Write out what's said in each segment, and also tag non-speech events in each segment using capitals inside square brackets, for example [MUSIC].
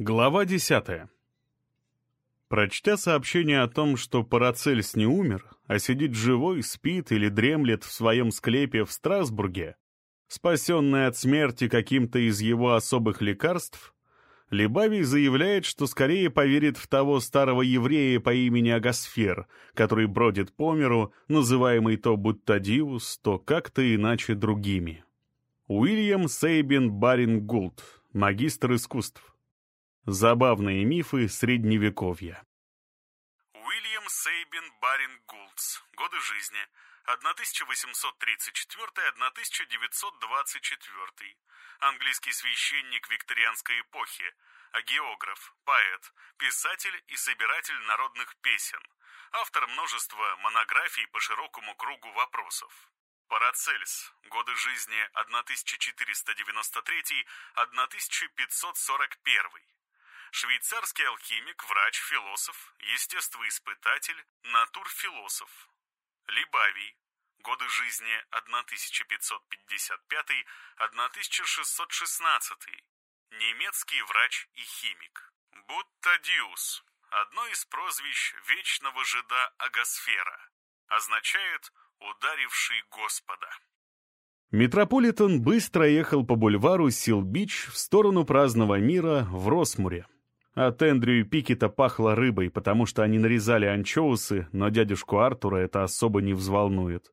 Глава десятая. Прочтя сообщение о том, что Парацельс не умер, а сидит живой, спит или дремлет в своем склепе в Страсбурге, спасенный от смерти каким-то из его особых лекарств, Либавий заявляет, что скорее поверит в того старого еврея по имени Агасфер, который бродит по миру, называемый то Буттадиус, то как-то иначе другими. Уильям Сейбин Барин Гулт, магистр искусств. Забавные мифы Средневековья. Уильям Сейбин Барин Гултс. Годы жизни 1834-1924. Английский священник викторианской эпохи, агеограф, поэт, писатель и собиратель народных песен. Автор множества монографий по широкому кругу вопросов. Парацельс. Годы жизни 1493-1541. Швейцарский алхимик, врач, философ, естествоиспытатель, натурфилософ. Либавий. Годы жизни 1555-1616. Немецкий врач и химик. Буттадиус. Одно из прозвищ вечного жида Агасфера. Означает «ударивший Господа». Метрополитен быстро ехал по бульвару Сил-Бич в сторону праздного мира в Росмуре. От Эндрю и Пикета пахло рыбой, потому что они нарезали анчоусы, но дядюшку Артура это особо не взволнует.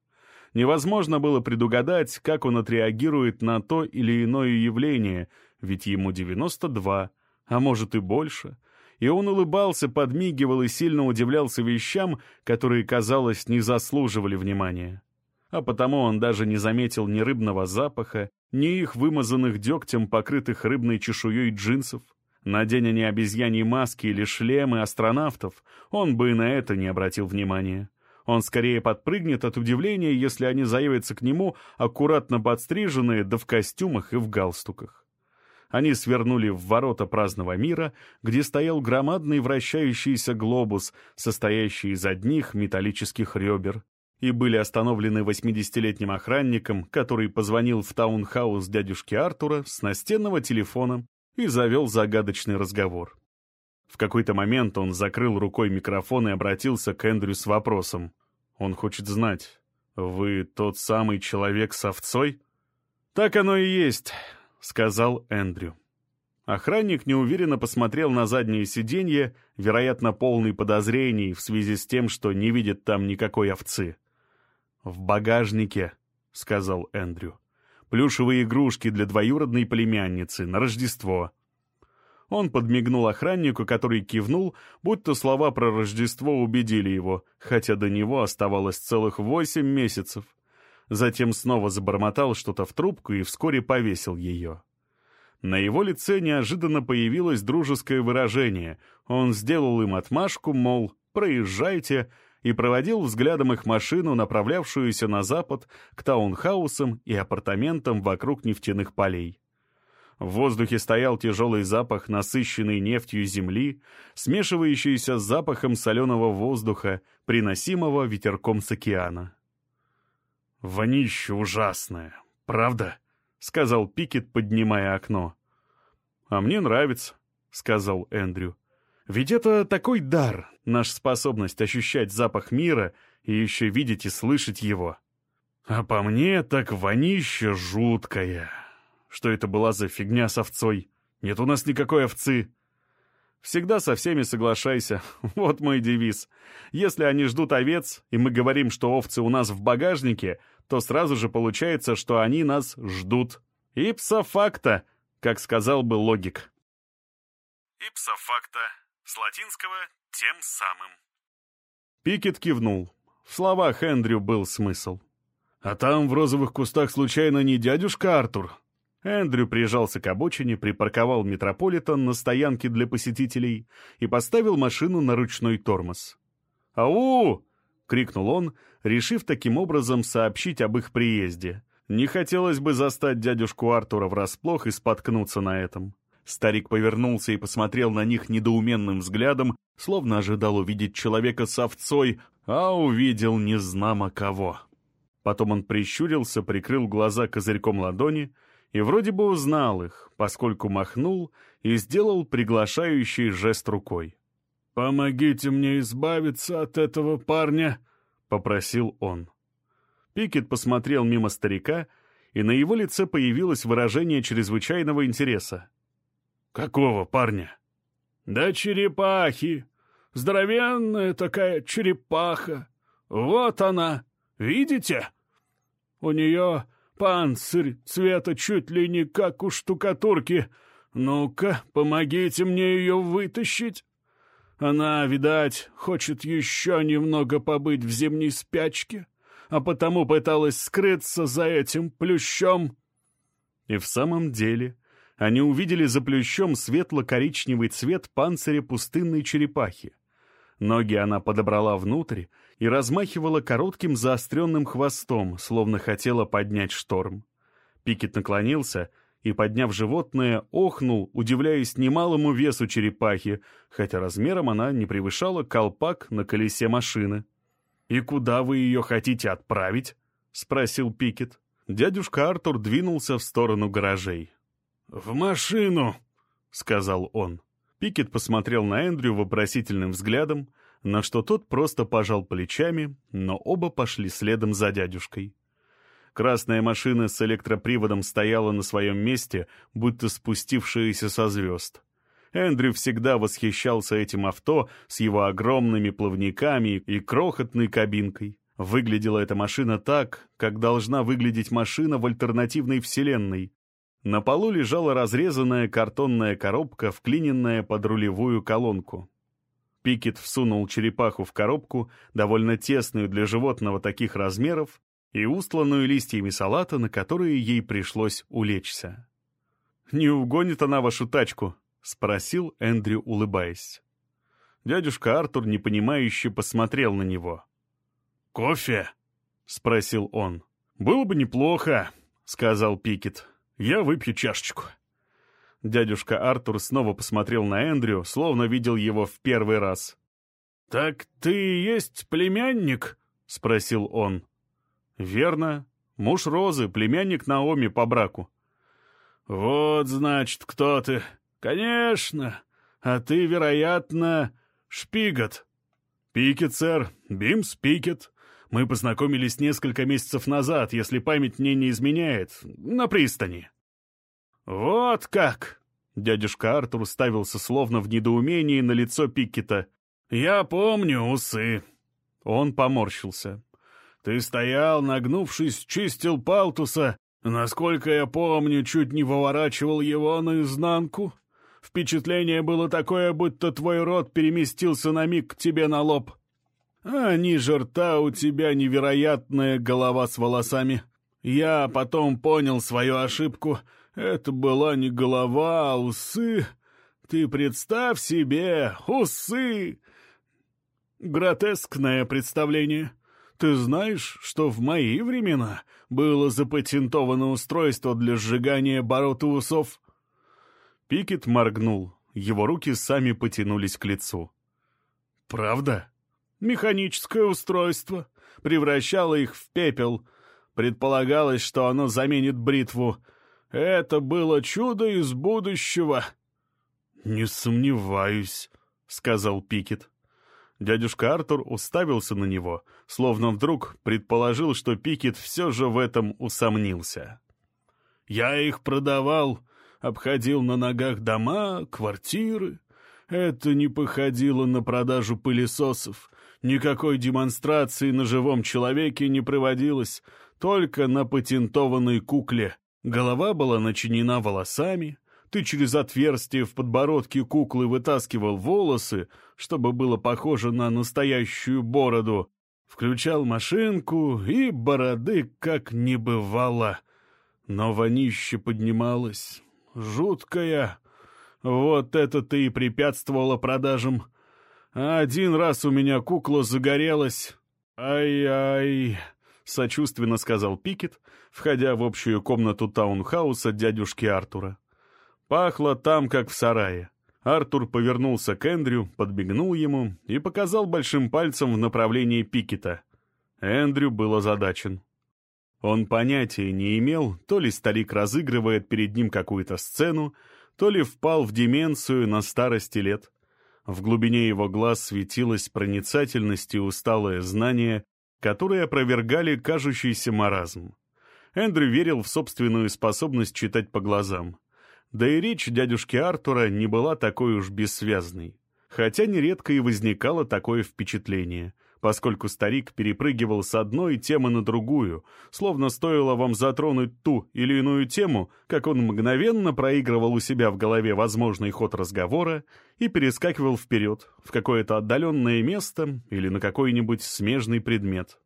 Невозможно было предугадать, как он отреагирует на то или иное явление, ведь ему 92, а может и больше. И он улыбался, подмигивал и сильно удивлялся вещам, которые, казалось, не заслуживали внимания. А потому он даже не заметил ни рыбного запаха, ни их вымазанных дегтем, покрытых рыбной чешуей джинсов. Надень они обезьяньи маски или шлемы астронавтов, он бы на это не обратил внимания. Он скорее подпрыгнет от удивления, если они заявятся к нему аккуратно подстриженные, да в костюмах и в галстуках. Они свернули в ворота праздного мира, где стоял громадный вращающийся глобус, состоящий из одних металлических ребер, и были остановлены 80-летним охранником, который позвонил в таунхаус дядюшки Артура с настенного телефона и завел загадочный разговор. В какой-то момент он закрыл рукой микрофон и обратился к Эндрю с вопросом. Он хочет знать, «Вы тот самый человек с овцой?» «Так оно и есть», — сказал Эндрю. Охранник неуверенно посмотрел на заднее сиденье, вероятно, полный подозрений в связи с тем, что не видит там никакой овцы. «В багажнике», — сказал Эндрю плюшевые игрушки для двоюродной племянницы на Рождество. Он подмигнул охраннику, который кивнул, будто слова про Рождество убедили его, хотя до него оставалось целых восемь месяцев. Затем снова забормотал что-то в трубку и вскоре повесил ее. На его лице неожиданно появилось дружеское выражение. Он сделал им отмашку, мол, проезжайте, и проводил взглядом их машину, направлявшуюся на запад, к таунхаусам и апартаментам вокруг нефтяных полей. В воздухе стоял тяжелый запах насыщенной нефтью земли, смешивающийся с запахом соленого воздуха, приносимого ветерком с океана. «Вонище ужасное, правда?» — сказал Пикет, поднимая окно. «А мне нравится», — сказал Эндрю. «Ведь это такой дар, наша способность ощущать запах мира и еще видеть и слышать его. А по мне так вонище жуткое. Что это была за фигня с овцой? Нет у нас никакой овцы. Всегда со всеми соглашайся. [LAUGHS] Вот мой девиз. Если они ждут овец, и мы говорим, что овцы у нас в багажнике, то сразу же получается, что они нас ждут. Ипса факта, как сказал бы логик. Ипса факта. С латинского тем самым. Пикет кивнул. В словах Эндрю был смысл. «А там в розовых кустах случайно не дядюшка Артур?» Эндрю прижался к обочине, припарковал Метрополитен на стоянке для посетителей и поставил машину на ручной тормоз. «Ау!» — крикнул он, решив таким образом сообщить об их приезде. Не хотелось бы застать дядюшку Артура врасплох и споткнуться на этом. Старик повернулся и посмотрел на них недоуменным взглядом, словно ожидал увидеть человека с овцой, а увидел незнамо кого. Потом он прищурился, прикрыл глаза козырьком ладони и вроде бы узнал их, поскольку махнул и сделал приглашающий жест рукой. «Помогите мне избавиться от этого парня», — попросил он. Пикет посмотрел мимо старика, и на его лице появилось выражение чрезвычайного интереса. «Какого парня?» «Да черепахи! Здоровенная такая черепаха! Вот она! Видите? У нее панцирь цвета чуть ли не как у штукатурки. Ну-ка, помогите мне ее вытащить!» Она, видать, хочет еще немного побыть в зимней спячке, а потому пыталась скрыться за этим плющом. И в самом деле они увидели за плющом светло-коричневый цвет панциря пустынной черепахи. Ноги она подобрала внутрь и размахивала коротким заостренным хвостом, словно хотела поднять шторм. Пикет наклонился — и, подняв животное, охнул, удивляясь немалому весу черепахи, хотя размером она не превышала колпак на колесе машины. «И куда вы ее хотите отправить?» — спросил Пикет. Дядюшка Артур двинулся в сторону гаражей. «В машину!» — сказал он. Пикет посмотрел на Эндрю вопросительным взглядом, на что тот просто пожал плечами, но оба пошли следом за дядюшкой. Красная машина с электроприводом стояла на своем месте, будто спустившаяся со звезд. Эндрю всегда восхищался этим авто с его огромными плавниками и крохотной кабинкой. Выглядела эта машина так, как должна выглядеть машина в альтернативной вселенной. На полу лежала разрезанная картонная коробка, вклиненная под рулевую колонку. Пикет всунул черепаху в коробку, довольно тесную для животного таких размеров, и устланную листьями салата, на которые ей пришлось улечься. «Не угонит она вашу тачку?» — спросил Эндрю, улыбаясь. Дядюшка Артур непонимающе посмотрел на него. «Кофе?» — спросил он. «Было бы неплохо», — сказал Пикет. «Я выпью чашечку». Дядюшка Артур снова посмотрел на Эндрю, словно видел его в первый раз. «Так ты есть племянник?» — спросил он. «Верно. Муж Розы, племянник Наоми по браку». «Вот, значит, кто ты. Конечно. А ты, вероятно, Шпигот». «Пикет, сэр. Бимс Пикет. Мы познакомились несколько месяцев назад, если память мне не изменяет, на пристани». «Вот как!» Дядюшка Артур ставился словно в недоумении на лицо Пикета. «Я помню усы». Он поморщился. Ты стоял, нагнувшись, чистил палтуса. Насколько я помню, чуть не выворачивал его наизнанку. Впечатление было такое, будто твой рот переместился на миг к тебе на лоб. А ниже рта у тебя невероятная голова с волосами. Я потом понял свою ошибку. Это была не голова, а усы. Ты представь себе, усы! Гротескное представление. Ты знаешь, что в мои времена было запатентовано устройство для сжигания бород и усов?» Пикет моргнул. Его руки сами потянулись к лицу. «Правда? Механическое устройство. Превращало их в пепел. Предполагалось, что оно заменит бритву. Это было чудо из будущего». «Не сомневаюсь», — сказал Пикет. Дядюшка Артур уставился на него, словно вдруг предположил, что Пикет все же в этом усомнился. «Я их продавал, обходил на ногах дома, квартиры. Это не походило на продажу пылесосов. Никакой демонстрации на живом человеке не проводилось, только на патентованной кукле. Голова была начинена волосами, ты через отверстие в подбородке куклы вытаскивал волосы, чтобы было похоже на настоящую бороду, включал машинку, и бороды как не бывало. Но вонище поднималось. Жуткая. Вот это-то и препятствовало продажам. Один раз у меня кукла загорелась. Ай-ай, сочувственно сказал Пикет, входя в общую комнату таунхауса дядюшки Артура. Пахло там, как в сарае. Артур повернулся к Эндрю, подбегнул ему и показал большим пальцем в направлении Пикета. Эндрю был озадачен. Он понятия не имел, то ли старик разыгрывает перед ним какую-то сцену, то ли впал в деменцию на старости лет. В глубине его глаз светилась проницательность и усталое знание, которые опровергали кажущийся маразм. Эндрю верил в собственную способность читать по глазам. Да и речь дядюшки Артура не была такой уж бессвязной. Хотя нередко и возникало такое впечатление — поскольку старик перепрыгивал с одной темы на другую, словно стоило вам затронуть ту или иную тему, как он мгновенно проигрывал у себя в голове возможный ход разговора и перескакивал вперед, в какое-то отдаленное место или на какой-нибудь смежный предмет.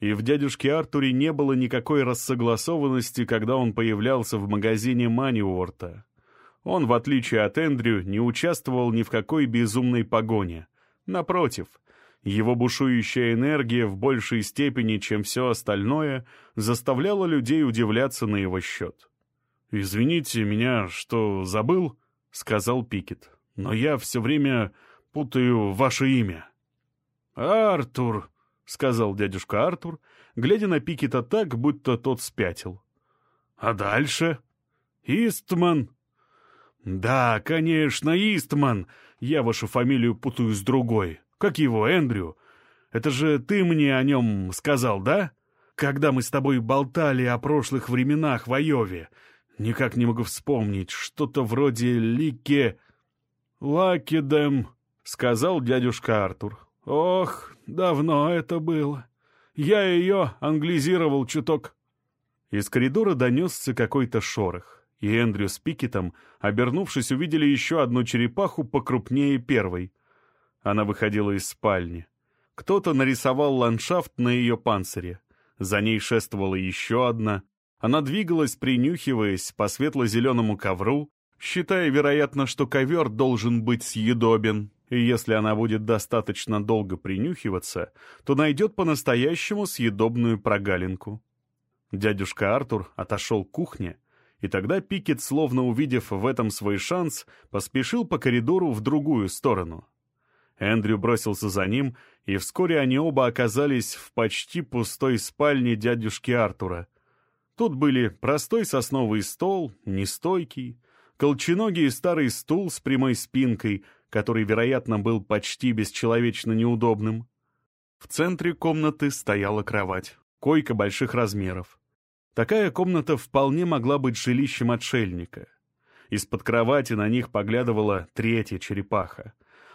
И в дядюшке Артуре не было никакой рассогласованности, когда он появлялся в магазине Маниуорта. Он, в отличие от Эндрю, не участвовал ни в какой безумной погоне. Напротив — его бушующая энергия в большей степени, чем все остальное, заставляла людей удивляться на его счет. «Извините меня, что забыл», — сказал Пикет, — «но я все время путаю ваше имя». «Артур», — сказал дядюшка Артур, глядя на Пикета так, будто тот спятил. «А дальше?» «Истман». «Да, конечно, Истман. Я вашу фамилию путаю с другой. Как его, Эндрю? Это же ты мне о нем сказал, да? Когда мы с тобой болтали о прошлых временах в Айове. Никак не могу вспомнить. Что-то вроде Лике... Лакедем, сказал дядюшка Артур. Ох, давно это было. Я ее англизировал чуток. Из коридора донесся какой-то шорох, и Эндрю с Пикетом, обернувшись, увидели еще одну черепаху покрупнее первой — она выходила из спальни. Кто-то нарисовал ландшафт на ее панцире. За ней шествовала еще одна. Она двигалась, принюхиваясь по светло-зеленому ковру, считая, вероятно, что ковер должен быть съедобен. И если она будет достаточно долго принюхиваться, то найдет по-настоящему съедобную прогалинку. Дядюшка Артур отошел к кухне, и тогда Пикет, словно увидев в этом свой шанс, поспешил по коридору в другую сторону. Эндрю бросился за ним, и вскоре они оба оказались в почти пустой спальне дядюшки Артура. Тут были простой сосновый стол, нестойкий, колченогий старый стул с прямой спинкой, который, вероятно, был почти бесчеловечно неудобным. В центре комнаты стояла кровать, койка больших размеров. Такая комната вполне могла быть жилищем отшельника. Из-под кровати на них поглядывала третья черепаха.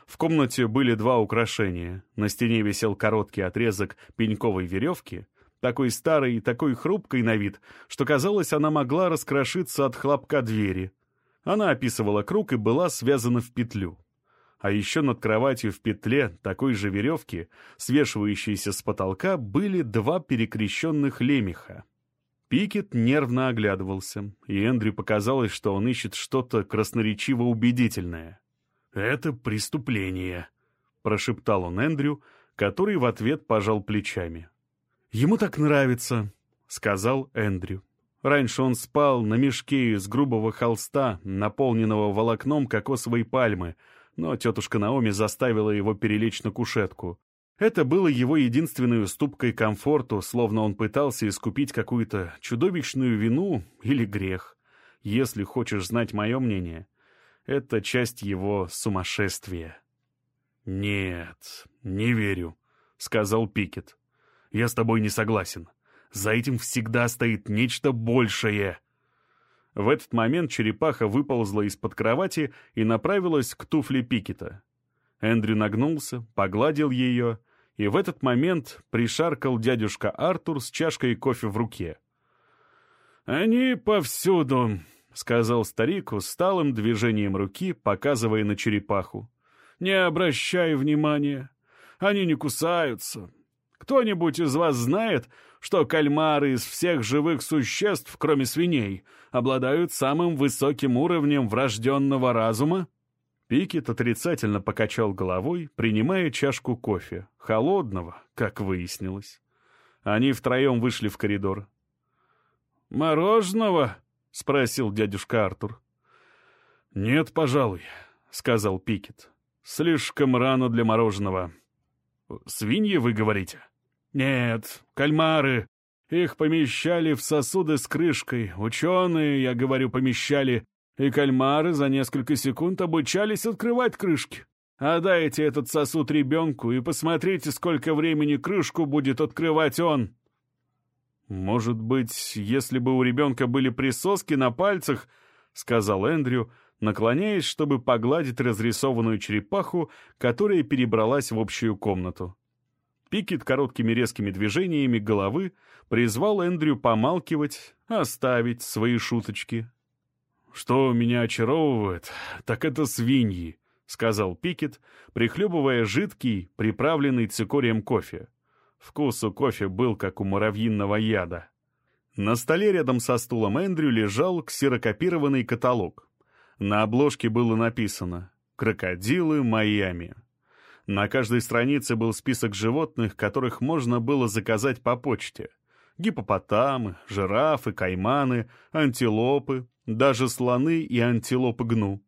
В комнате были два украшения. На стене висел короткий отрезок пеньковой веревки, такой старой и такой хрупкой на вид, что казалось, она могла раскрошиться от хлопка двери. Она описывала круг и была связана в петлю. А еще над кроватью в петле такой же веревки, свешивающейся с потолка, были два перекрещенных лемеха. Пикет нервно оглядывался, и Эндрю показалось, что он ищет что-то красноречиво убедительное. «Это преступление», — прошептал он Эндрю, который в ответ пожал плечами. «Ему так нравится», — сказал Эндрю. Раньше он спал на мешке из грубого холста, наполненного волокном кокосовой пальмы, но тетушка Наоми заставила его перелечь на кушетку. Это было его единственной уступкой комфорту, словно он пытался искупить какую-то чудовищную вину или грех. Если хочешь знать мое мнение, это часть его сумасшествия. «Нет, не верю», — сказал Пикет. «Я с тобой не согласен. За этим всегда стоит нечто большее». В этот момент черепаха выползла из-под кровати и направилась к туфле Пикета. Эндрю нагнулся, погладил ее, и в этот момент пришаркал дядюшка Артур с чашкой кофе в руке. «Они повсюду», — сказал старик усталым движением руки, показывая на черепаху. «Не обращай внимания. Они не кусаются. Кто-нибудь из вас знает, что кальмары из всех живых существ, кроме свиней, обладают самым высоким уровнем врожденного разума?» Пикет отрицательно покачал головой, принимая чашку кофе, холодного, как выяснилось. Они втроем вышли в коридор. «Мороженого?» — спросил дядюшка Артур. «Нет, пожалуй», — сказал Пикет. «Слишком рано для мороженого». «Свиньи, вы говорите?» «Нет, кальмары. Их помещали в сосуды с крышкой. Ученые, я говорю, помещали И кальмары за несколько секунд обучались открывать крышки. А дайте этот сосуд ребенку и посмотрите, сколько времени крышку будет открывать он. Может быть, если бы у ребенка были присоски на пальцах, сказал Эндрю, наклоняясь, чтобы погладить разрисованную черепаху, которая перебралась в общую комнату. Пикет короткими резкими движениями головы призвал Эндрю помалкивать, оставить свои шуточки. «Что меня очаровывает, так это свиньи», — сказал Пикет, прихлебывая жидкий, приправленный цикорием кофе. Вкус у кофе был, как у муравьиного яда. На столе рядом со стулом Эндрю лежал ксерокопированный каталог. На обложке было написано «Крокодилы Майами». На каждой странице был список животных, которых можно было заказать по почте. Гипопотамы, жирафы, кайманы, антилопы, даже слоны и антилопы гну.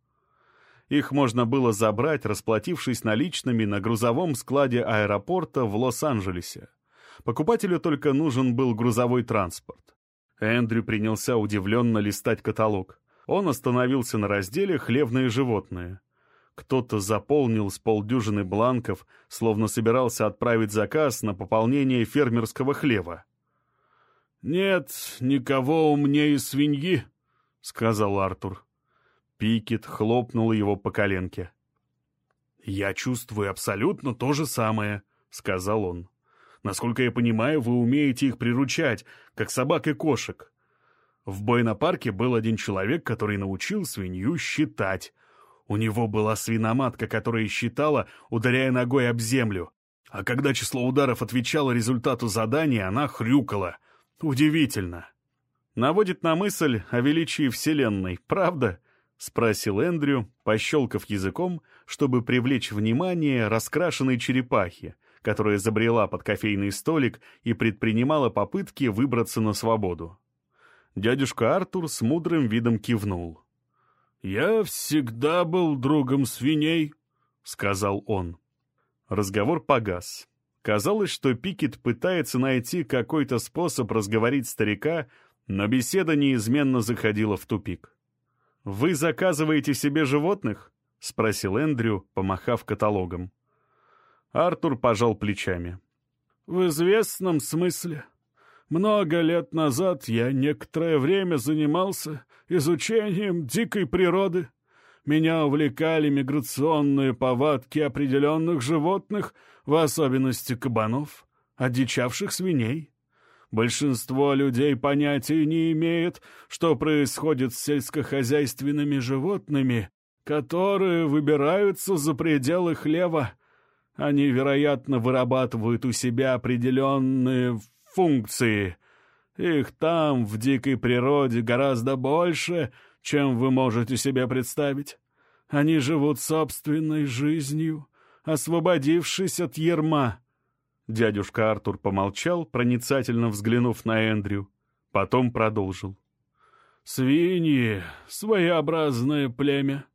Их можно было забрать, расплатившись наличными на грузовом складе аэропорта в Лос-Анджелесе. Покупателю только нужен был грузовой транспорт. Эндрю принялся удивленно листать каталог. Он остановился на разделе «Хлевные животные». Кто-то заполнил с полдюжины бланков, словно собирался отправить заказ на пополнение фермерского хлева. «Нет никого умнее свиньи», — сказал Артур. Пикет хлопнул его по коленке. «Я чувствую абсолютно то же самое», — сказал он. «Насколько я понимаю, вы умеете их приручать, как собак и кошек. В Бойнопарке был один человек, который научил свинью считать. У него была свиноматка, которая считала, ударяя ногой об землю. А когда число ударов отвечало результату задания, она хрюкала. Удивительно. Наводит на мысль о величии Вселенной, правда? — спросил Эндрю, пощелкав языком, чтобы привлечь внимание раскрашенной черепахи, которая забрела под кофейный столик и предпринимала попытки выбраться на свободу. Дядюшка Артур с мудрым видом кивнул. «Я всегда был другом свиней», — сказал он. Разговор погас. Казалось, что Пикет пытается найти какой-то способ разговорить старика, но беседа неизменно заходила в тупик. «Вы заказываете себе животных?» — спросил Эндрю, помахав каталогом. Артур пожал плечами. «В известном смысле. Много лет назад я некоторое время занимался изучением дикой природы. Меня увлекали миграционные повадки определенных животных, в особенности кабанов, одичавших свиней. Большинство людей понятия не имеет, что происходит с сельскохозяйственными животными, которые выбираются за пределы хлева. Они, вероятно, вырабатывают у себя определенные функции. Их там, в дикой природе, гораздо больше, чем вы можете себе представить. Они живут собственной жизнью, освободившись от ерма. Дядюшка Артур помолчал, проницательно взглянув на Эндрю. Потом продолжил. «Свиньи — своеобразное племя.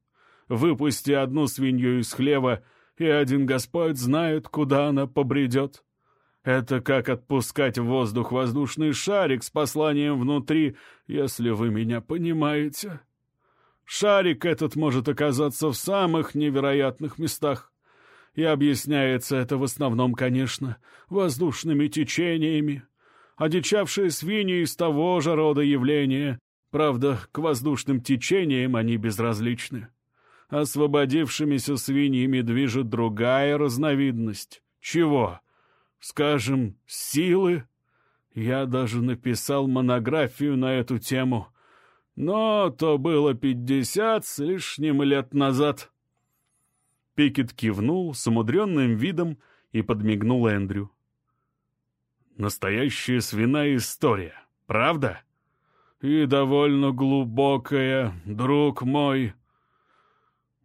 Выпусти одну свинью из хлева, и один Господь знает, куда она побредет. Это как отпускать в воздух воздушный шарик с посланием внутри, если вы меня понимаете. Шарик этот может оказаться в самых невероятных местах. И объясняется это в основном, конечно, воздушными течениями. Одичавшие свиньи из того же рода явления. Правда, к воздушным течениям они безразличны. Освободившимися свиньями движет другая разновидность. Чего? Скажем, силы? Я даже написал монографию на эту тему. Но то было пятьдесят с лишним лет назад. Пикет кивнул с умудренным видом и подмигнул Эндрю. «Настоящая свиная история, правда?» «И довольно глубокая, друг мой».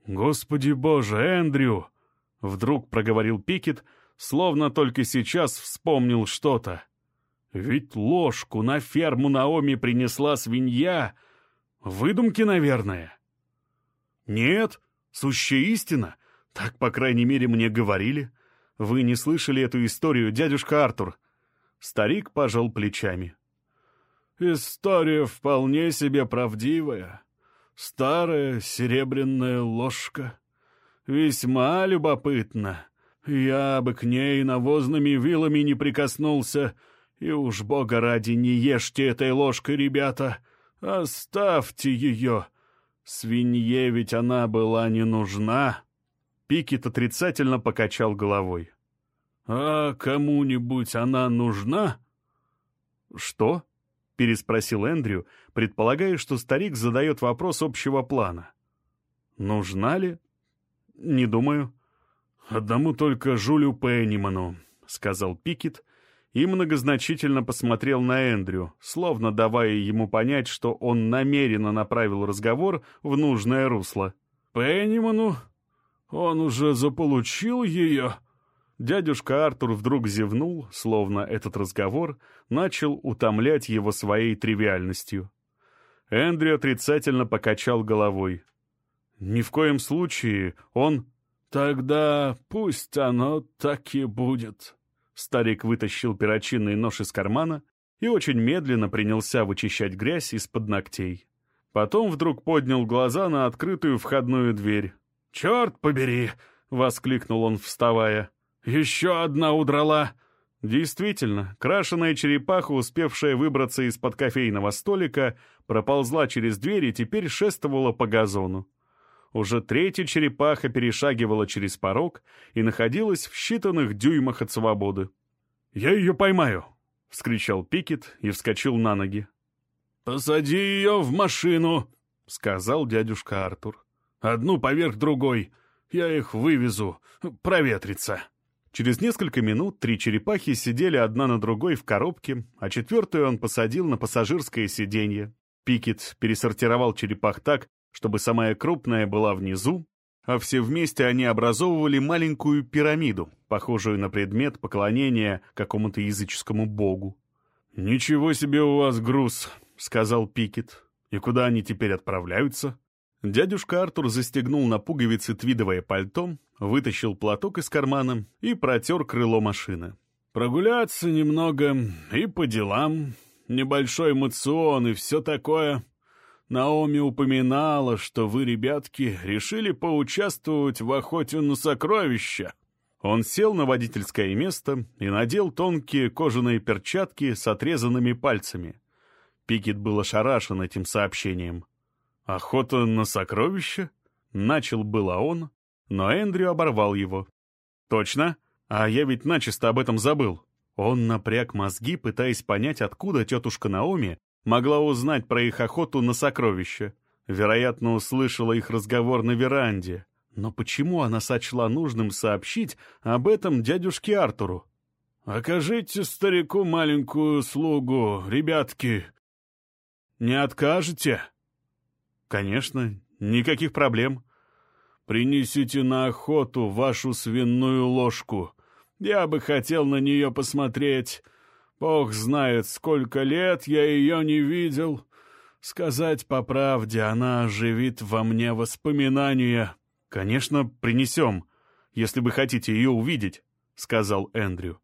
«Господи боже, Эндрю!» — вдруг проговорил Пикет, словно только сейчас вспомнил что-то. «Ведь ложку на ферму Наоми принесла свинья. Выдумки, наверное». «Нет, сущая истина. Так, по крайней мере, мне говорили. Вы не слышали эту историю, дядюшка Артур?» Старик пожал плечами. «История вполне себе правдивая. Старая серебряная ложка. Весьма любопытно. Я бы к ней навозными вилами не прикоснулся. И уж, бога ради, не ешьте этой ложкой, ребята. Оставьте ее. Свинье ведь она была не нужна. Пикет отрицательно покачал головой. «А кому-нибудь она нужна?» «Что?» — переспросил Эндрю, предполагая, что старик задает вопрос общего плана. «Нужна ли?» «Не думаю». «Одному только Жулю Пенниману», — сказал Пикет, и многозначительно посмотрел на Эндрю, словно давая ему понять, что он намеренно направил разговор в нужное русло. «Пенниману? Он уже заполучил ее?» Дядюшка Артур вдруг зевнул, словно этот разговор начал утомлять его своей тривиальностью. Эндрю отрицательно покачал головой. «Ни в коем случае он...» «Тогда пусть оно так и будет». Старик вытащил перочинный нож из кармана и очень медленно принялся вычищать грязь из-под ногтей. Потом вдруг поднял глаза на открытую входную дверь. «Черт побери!» — воскликнул он, вставая. «Еще одна удрала!» Действительно, крашеная черепаха, успевшая выбраться из-под кофейного столика, проползла через дверь и теперь шествовала по газону. Уже третья черепаха перешагивала через порог и находилась в считанных дюймах от свободы. «Я ее поймаю!» — вскричал Пикет и вскочил на ноги. «Посади ее в машину!» — сказал дядюшка Артур. «Одну поверх другой. Я их вывезу. Проветриться». Через несколько минут три черепахи сидели одна на другой в коробке, а четвертую он посадил на пассажирское сиденье. Пикет пересортировал черепах так, чтобы самая крупная была внизу, а все вместе они образовывали маленькую пирамиду, похожую на предмет поклонения какому-то языческому богу. «Ничего себе у вас груз», — сказал Пикет. «И куда они теперь отправляются?» Дядюшка Артур застегнул на пуговицы твидовое пальто, вытащил платок из кармана и протер крыло машины. «Прогуляться немного и по делам, небольшой мацион и все такое. Наоми упоминала, что вы, ребятки, решили поучаствовать в охоте на сокровища». Он сел на водительское место и надел тонкие кожаные перчатки с отрезанными пальцами. Пикет был ошарашен этим сообщением. «Охота на сокровища?» Начал было он, но Эндрю оборвал его. «Точно? А я ведь начисто об этом забыл». Он напряг мозги, пытаясь понять, откуда тетушка Наоми могла узнать про их охоту на сокровища. Вероятно, услышала их разговор на веранде. Но почему она сочла нужным сообщить об этом дядюшке Артуру? «Окажите старику маленькую услугу, ребятки. Не откажете?» «Конечно, никаких проблем». «Принесите на охоту вашу свиную ложку. Я бы хотел на нее посмотреть. Бог знает, сколько лет я ее не видел. Сказать по правде, она оживит во мне воспоминания». «Конечно, принесем, если вы хотите ее увидеть», — сказал Эндрю.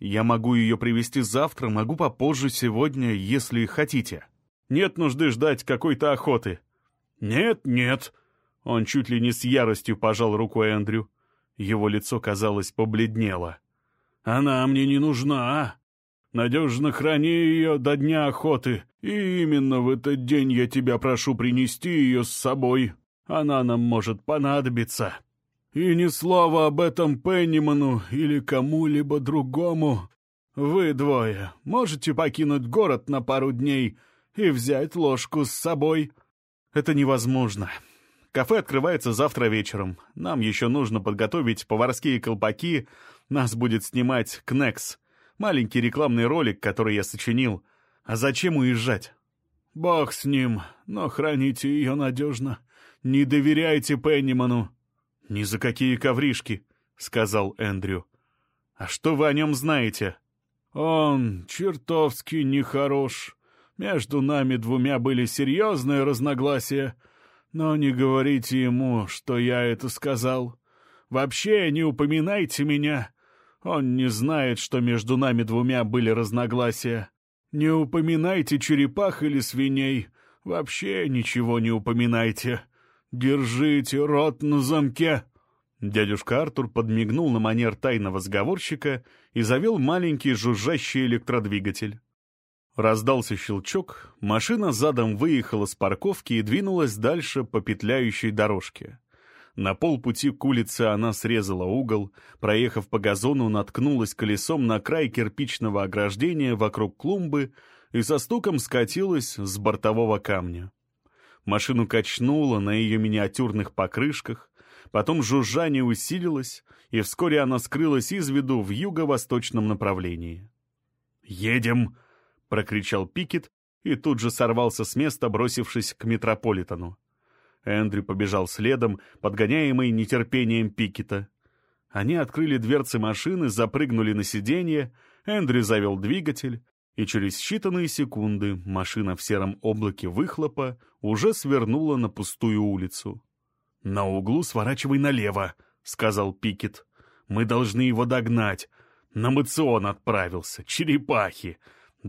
«Я могу ее привезти завтра, могу попозже сегодня, если хотите. Нет нужды ждать какой-то охоты». «Нет, нет!» Он чуть ли не с яростью пожал руку Эндрю. Его лицо, казалось, побледнело. «Она мне не нужна. Надежно храни ее до дня охоты, и именно в этот день я тебя прошу принести ее с собой. Она нам может понадобиться. И ни слова об этом Пенниману или кому-либо другому. Вы двое можете покинуть город на пару дней и взять ложку с собой?» Это невозможно. Кафе открывается завтра вечером. Нам еще нужно подготовить поварские колпаки. Нас будет снимать Кнекс. Маленький рекламный ролик, который я сочинил. А зачем уезжать? Бог с ним, но храните ее надежно. Не доверяйте Пенниману. Ни за какие ковришки, сказал Эндрю. А что вы о нем знаете? Он чертовски нехорош. Между нами двумя были серьезные разногласия, но не говорите ему, что я это сказал. Вообще не упоминайте меня. Он не знает, что между нами двумя были разногласия. Не упоминайте черепах или свиней. Вообще ничего не упоминайте. Держите рот на замке!» Дядюшка Артур подмигнул на манер тайного сговорщика и завел маленький жужжащий электродвигатель. Раздался щелчок, машина задом выехала с парковки и двинулась дальше по петляющей дорожке. На полпути к улице она срезала угол, проехав по газону, наткнулась колесом на край кирпичного ограждения вокруг клумбы и со стуком скатилась с бортового камня. Машину качнуло на ее миниатюрных покрышках, потом жужжание усилилось, и вскоре она скрылась из виду в юго-восточном направлении. «Едем!» — прокричал Пикет и тут же сорвался с места, бросившись к Метрополитену. Эндрю побежал следом, подгоняемый нетерпением Пикета. Они открыли дверцы машины, запрыгнули на сиденье, Эндрю завел двигатель, и через считанные секунды машина в сером облаке выхлопа уже свернула на пустую улицу. «На углу сворачивай налево», — сказал Пикет. «Мы должны его догнать. На мацион отправился. Черепахи.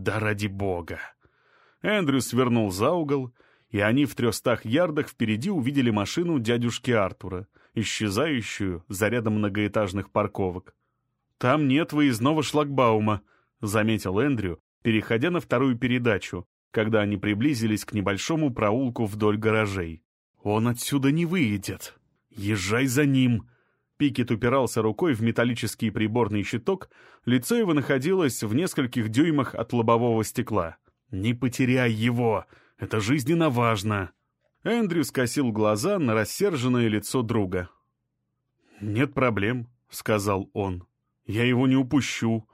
Да ради бога!» Эндрю свернул за угол, и они в трехстах ярдах впереди увидели машину дядюшки Артура, исчезающую за рядом многоэтажных парковок. «Там нет выездного шлагбаума», — заметил Эндрю, переходя на вторую передачу, когда они приблизились к небольшому проулку вдоль гаражей. «Он отсюда не выйдет. Езжай за ним!» Пикет упирался рукой в металлический приборный щиток, лицо его находилось в нескольких дюймах от лобового стекла. «Не потеряй его! Это жизненно важно!» Эндрю скосил глаза на рассерженное лицо друга. «Нет проблем», — сказал он. «Я его не упущу».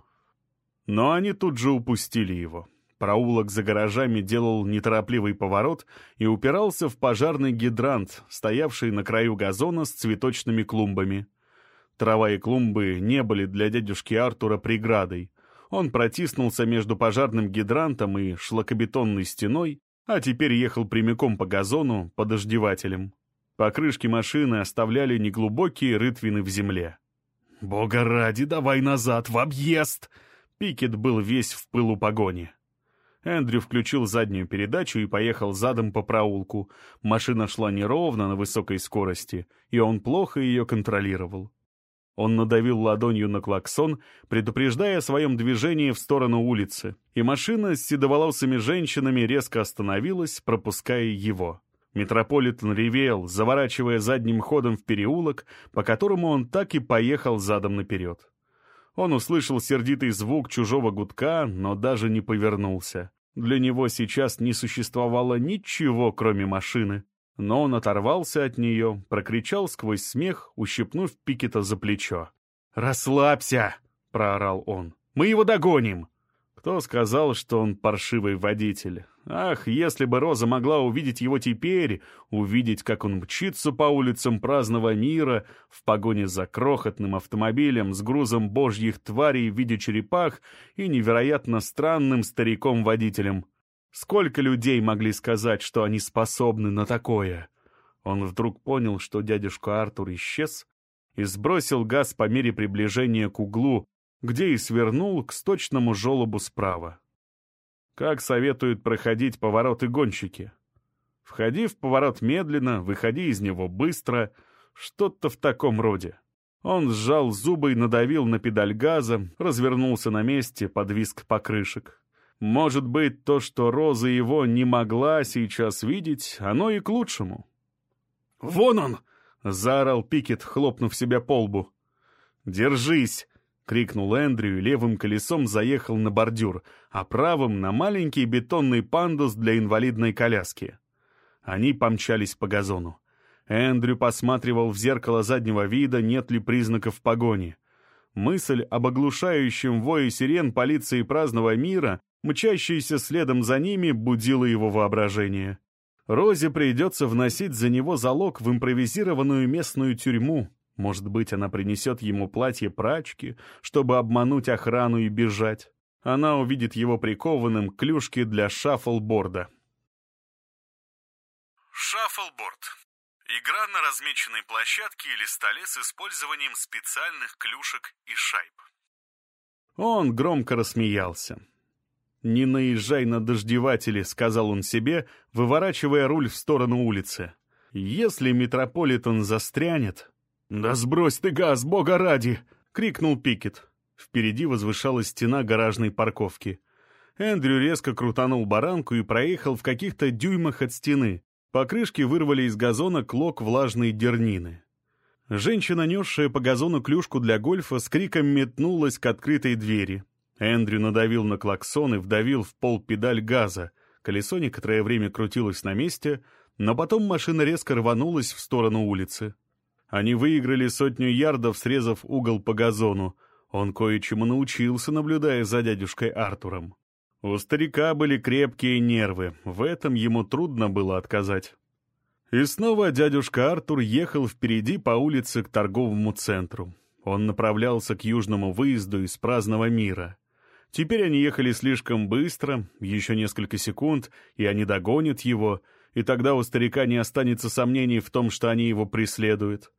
Но они тут же упустили его. Проулок за гаражами делал неторопливый поворот и упирался в пожарный гидрант, стоявший на краю газона с цветочными клумбами. Трава и клумбы не были для дядюшки Артура преградой. Он протиснулся между пожарным гидрантом и шлакобетонной стеной, а теперь ехал прямиком по газону под дождевателем. Покрышки машины оставляли неглубокие рытвины в земле. «Бога ради, давай назад, в объезд!» Пикет был весь в пылу погони. Эндрю включил заднюю передачу и поехал задом по проулку. Машина шла неровно на высокой скорости, и он плохо ее контролировал. Он надавил ладонью на клаксон, предупреждая о своем движении в сторону улицы, и машина с седоволосыми женщинами резко остановилась, пропуская его. Метрополитен ревел, заворачивая задним ходом в переулок, по которому он так и поехал задом наперед. Он услышал сердитый звук чужого гудка, но даже не повернулся. Для него сейчас не существовало ничего, кроме машины. Но он оторвался от нее, прокричал сквозь смех, ущипнув Пикета за плечо. «Расслабься!» — проорал он. «Мы его догоним!» Кто сказал, что он паршивый водитель? Ах, если бы Роза могла увидеть его теперь, увидеть, как он мчится по улицам праздного мира в погоне за крохотным автомобилем с грузом божьих тварей в виде черепах и невероятно странным стариком-водителем. Сколько людей могли сказать, что они способны на такое? Он вдруг понял, что дядюшка Артур исчез, и сбросил газ по мере приближения к углу, где и свернул к сточному желобу справа. Как советуют проходить повороты гонщики? Входи в поворот медленно, выходи из него быстро, что-то в таком роде. Он сжал зубы и надавил на педаль газа, развернулся на месте под виск покрышек. Может быть, то, что Роза его не могла сейчас видеть, оно и к лучшему. «Вон он!» — заорал Пикет, хлопнув себя по лбу. «Держись!» — крикнул Эндрю и левым колесом заехал на бордюр, а правым — на маленький бетонный пандус для инвалидной коляски. Они помчались по газону. Эндрю посматривал в зеркало заднего вида, нет ли признаков погони. Мысль об оглушающем вое сирен полиции праздного мира, мчащейся следом за ними, будила его воображение. Розе придется вносить за него залог в импровизированную местную тюрьму, может быть, она принесет ему платье прачки, чтобы обмануть охрану и бежать. Она увидит его прикованным к клюшке для шаффлборда. Шаффлборд. Игра на размеченной площадке или столе с использованием специальных клюшек и шайб. Он громко рассмеялся. «Не наезжай на дождеватели», — сказал он себе, выворачивая руль в сторону улицы. «Если Метрополитен застрянет...» «Да сбрось ты газ, бога ради!» — крикнул Пикет. Впереди возвышалась стена гаражной парковки. Эндрю резко крутанул баранку и проехал в каких-то дюймах от стены. Покрышки вырвали из газона клок влажной дернины. Женщина, несшая по газону клюшку для гольфа, с криком метнулась к открытой двери. Эндрю надавил на клаксон и вдавил в пол педаль газа. Колесо некоторое время крутилось на месте, но потом машина резко рванулась в сторону улицы. Они выиграли сотню ярдов, срезав угол по газону. Он кое-чему научился, наблюдая за дядюшкой Артуром. У старика были крепкие нервы, в этом ему трудно было отказать. И снова дядюшка Артур ехал впереди по улице к торговому центру. Он направлялся к южному выезду из праздного мира. Теперь они ехали слишком быстро, еще несколько секунд, и они догонят его, и тогда у старика не останется сомнений в том, что они его преследуют.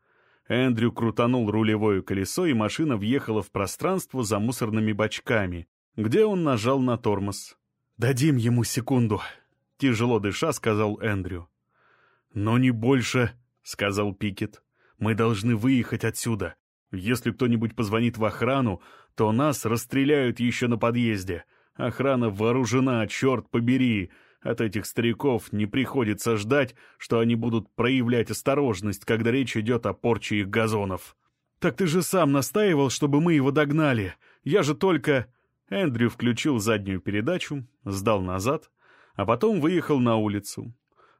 Эндрю крутанул рулевое колесо, и машина въехала в пространство за мусорными бачками, где он нажал на тормоз. «Дадим ему секунду», — тяжело дыша сказал Эндрю. «Но не больше», — сказал Пикет. «Мы должны выехать отсюда. Если кто-нибудь позвонит в охрану, то нас расстреляют еще на подъезде. Охрана вооружена, черт побери. От этих стариков не приходится ждать, что они будут проявлять осторожность, когда речь идет о порче их газонов. «Так ты же сам настаивал, чтобы мы его догнали. Я же только...» Эндрю включил заднюю передачу, сдал назад, а потом выехал на улицу.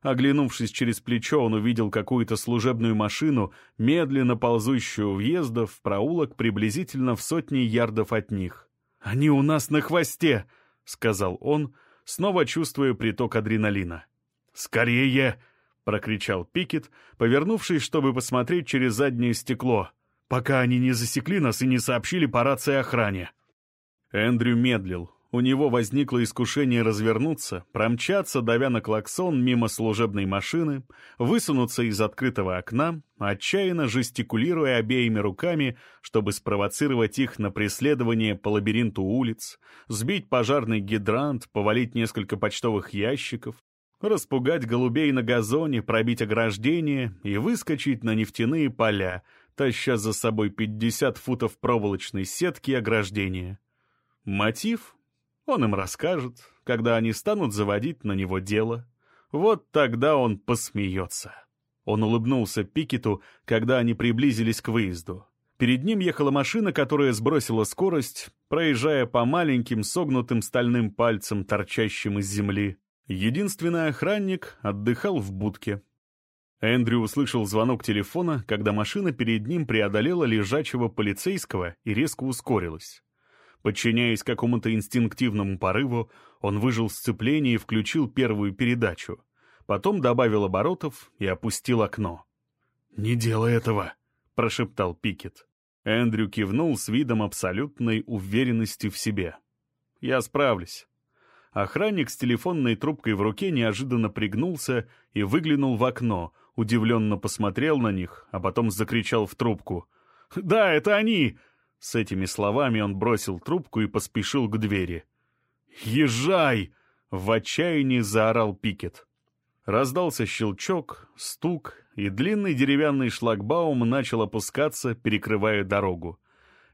Оглянувшись через плечо, он увидел какую-то служебную машину, медленно ползущую въезда в проулок приблизительно в сотни ярдов от них. «Они у нас на хвосте!» — сказал он, снова чувствуя приток адреналина. «Скорее!» — прокричал Пикет, повернувшись, чтобы посмотреть через заднее стекло, пока они не засекли нас и не сообщили по рации охране. Эндрю медлил, у него возникло искушение развернуться, промчаться, давя на клаксон мимо служебной машины, высунуться из открытого окна, отчаянно жестикулируя обеими руками, чтобы спровоцировать их на преследование по лабиринту улиц, сбить пожарный гидрант, повалить несколько почтовых ящиков, распугать голубей на газоне, пробить ограждение и выскочить на нефтяные поля, таща за собой 50 футов проволочной сетки ограждения. Мотив он им расскажет, когда они станут заводить на него дело. Вот тогда он посмеется. Он улыбнулся Пикету, когда они приблизились к выезду. Перед ним ехала машина, которая сбросила скорость, проезжая по маленьким согнутым стальным пальцам, торчащим из земли. Единственный охранник отдыхал в будке. Эндрю услышал звонок телефона, когда машина перед ним преодолела лежачего полицейского и резко ускорилась. Подчиняясь какому-то инстинктивному порыву, он выжил сцепление и включил первую передачу. Потом добавил оборотов и опустил окно. «Не делай этого!» — прошептал Пикет. Эндрю кивнул с видом абсолютной уверенности в себе. «Я справлюсь». Охранник с телефонной трубкой в руке неожиданно пригнулся и выглянул в окно, удивленно посмотрел на них, а потом закричал в трубку. «Да, это они! С этими словами он бросил трубку и поспешил к двери. «Езжай!» — в отчаянии заорал Пикет. Раздался щелчок, стук, и длинный деревянный шлагбаум начал опускаться, перекрывая дорогу.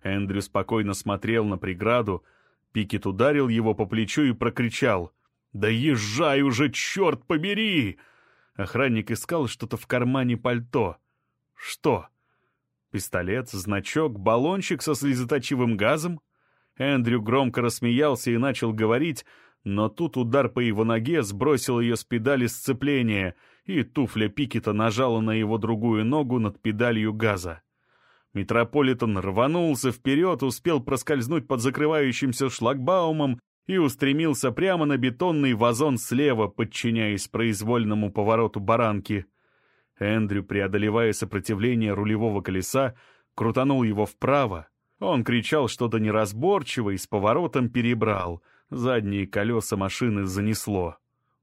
Эндрю спокойно смотрел на преграду. Пикет ударил его по плечу и прокричал. «Да езжай уже, черт побери!» Охранник искал что-то в кармане пальто. «Что?» Пистолет, значок, баллончик со слезоточивым газом. Эндрю громко рассмеялся и начал говорить, но тут удар по его ноге сбросил ее с педали сцепления, и туфля Пикета нажала на его другую ногу над педалью газа. Метрополитен рванулся вперед, успел проскользнуть под закрывающимся шлагбаумом и устремился прямо на бетонный вазон слева, подчиняясь произвольному повороту баранки. Эндрю, преодолевая сопротивление рулевого колеса, крутанул его вправо. Он кричал что-то неразборчиво и с поворотом перебрал. Задние колеса машины занесло.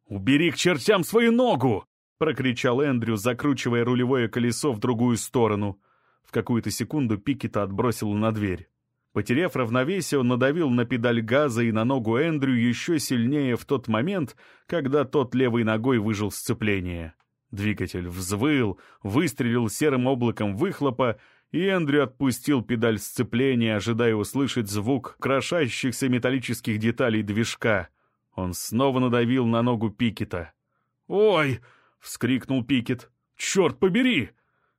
«Убери к чертям свою ногу!» — прокричал Эндрю, закручивая рулевое колесо в другую сторону. В какую-то секунду Пикета отбросило на дверь. Потеряв равновесие, он надавил на педаль газа и на ногу Эндрю еще сильнее в тот момент, когда тот левой ногой выжил сцепление. Двигатель взвыл, выстрелил серым облаком выхлопа, и Эндрю отпустил педаль сцепления, ожидая услышать звук крошащихся металлических деталей движка. Он снова надавил на ногу Пикета. «Ой!» — вскрикнул Пикет. «Черт побери!»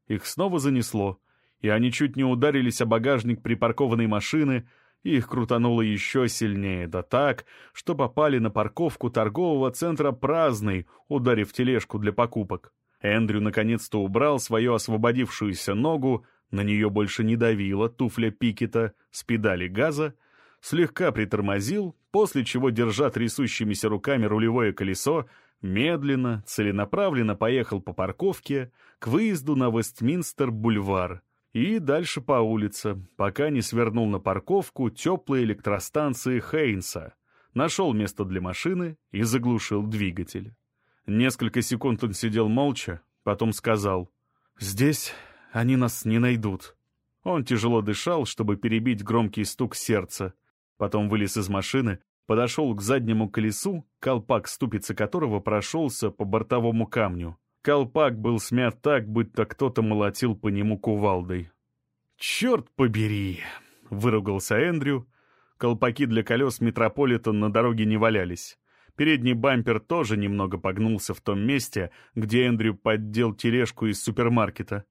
Их снова занесло и они чуть не ударились о багажник припаркованной машины, их крутануло еще сильнее, да так, что попали на парковку торгового центра «Праздный», ударив тележку для покупок. Эндрю наконец-то убрал свою освободившуюся ногу, на нее больше не давила туфля Пикета с педали газа, слегка притормозил, после чего, держа трясущимися руками рулевое колесо, медленно, целенаправленно поехал по парковке к выезду на Вестминстер-бульвар, и дальше по улице, пока не свернул на парковку теплой электростанции Хейнса, нашел место для машины и заглушил двигатель. Несколько секунд он сидел молча, потом сказал «Здесь они нас не найдут». Он тяжело дышал, чтобы перебить громкий стук сердца. Потом вылез из машины, подошел к заднему колесу, колпак ступицы которого прошелся по бортовому камню. Колпак был смят так, будто кто-то молотил по нему кувалдой. «Черт побери!» — выругался Эндрю. Колпаки для колес Метрополитен на дороге не валялись. Передний бампер тоже немного погнулся в том месте, где Эндрю поддел тележку из супермаркета.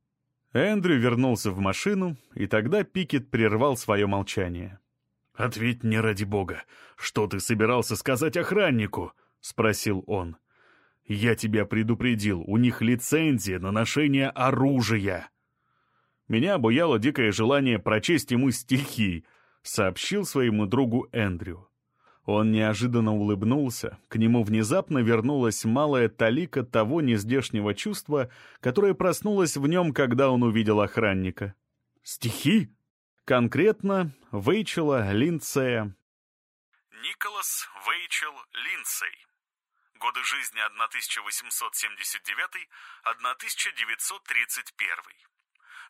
Эндрю вернулся в машину, и тогда Пикет прервал свое молчание. «Ответь мне ради бога, что ты собирался сказать охраннику?» — спросил он. — я тебя предупредил, у них лицензия на ношение оружия. Меня обуяло дикое желание прочесть ему стихи, сообщил своему другу Эндрю. Он неожиданно улыбнулся, к нему внезапно вернулась малая талика того нездешнего чувства, которое проснулось в нем, когда он увидел охранника. «Стихи?» Конкретно Вейчела Линдсея. Николас Вейчел Линдсей годы жизни 1879-1931.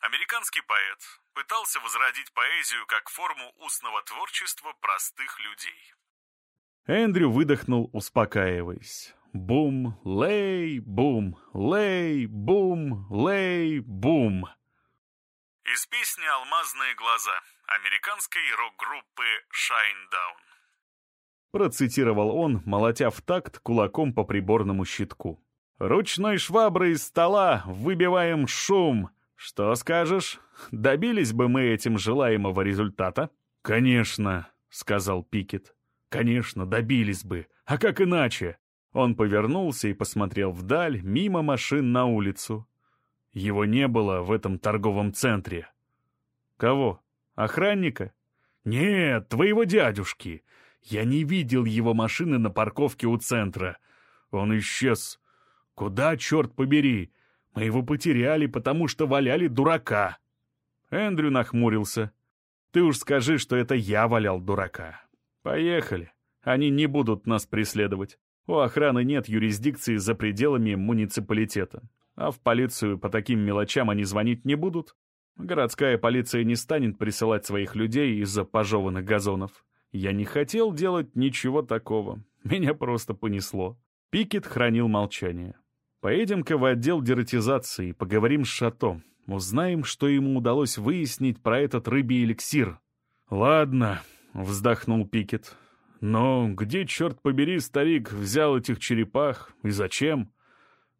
Американский поэт пытался возродить поэзию как форму устного творчества простых людей. Эндрю выдохнул, успокаиваясь. Бум, лей, бум, лей, бум, лей, бум. Из песни «Алмазные глаза» американской рок-группы Shinedown. Процитировал он, молотя в такт кулаком по приборному щитку. «Ручной шваброй из стола выбиваем шум. Что скажешь? Добились бы мы этим желаемого результата?» «Конечно», — сказал Пикет. «Конечно, добились бы. А как иначе?» Он повернулся и посмотрел вдаль, мимо машин на улицу. Его не было в этом торговом центре. «Кого? Охранника?» «Нет, твоего дядюшки. Я не видел его машины на парковке у центра. Он исчез. Куда, черт побери? Мы его потеряли, потому что валяли дурака. Эндрю нахмурился. Ты уж скажи, что это я валял дурака. Поехали. Они не будут нас преследовать. У охраны нет юрисдикции за пределами муниципалитета. А в полицию по таким мелочам они звонить не будут. Городская полиция не станет присылать своих людей из-за пожеванных газонов. Я не хотел делать ничего такого. Меня просто понесло. Пикет хранил молчание. Поедем-ка в отдел дератизации поговорим с Шато. Узнаем, что ему удалось выяснить про этот рыбий эликсир. Ладно, вздохнул Пикет. Но где, черт побери, старик взял этих черепах и зачем?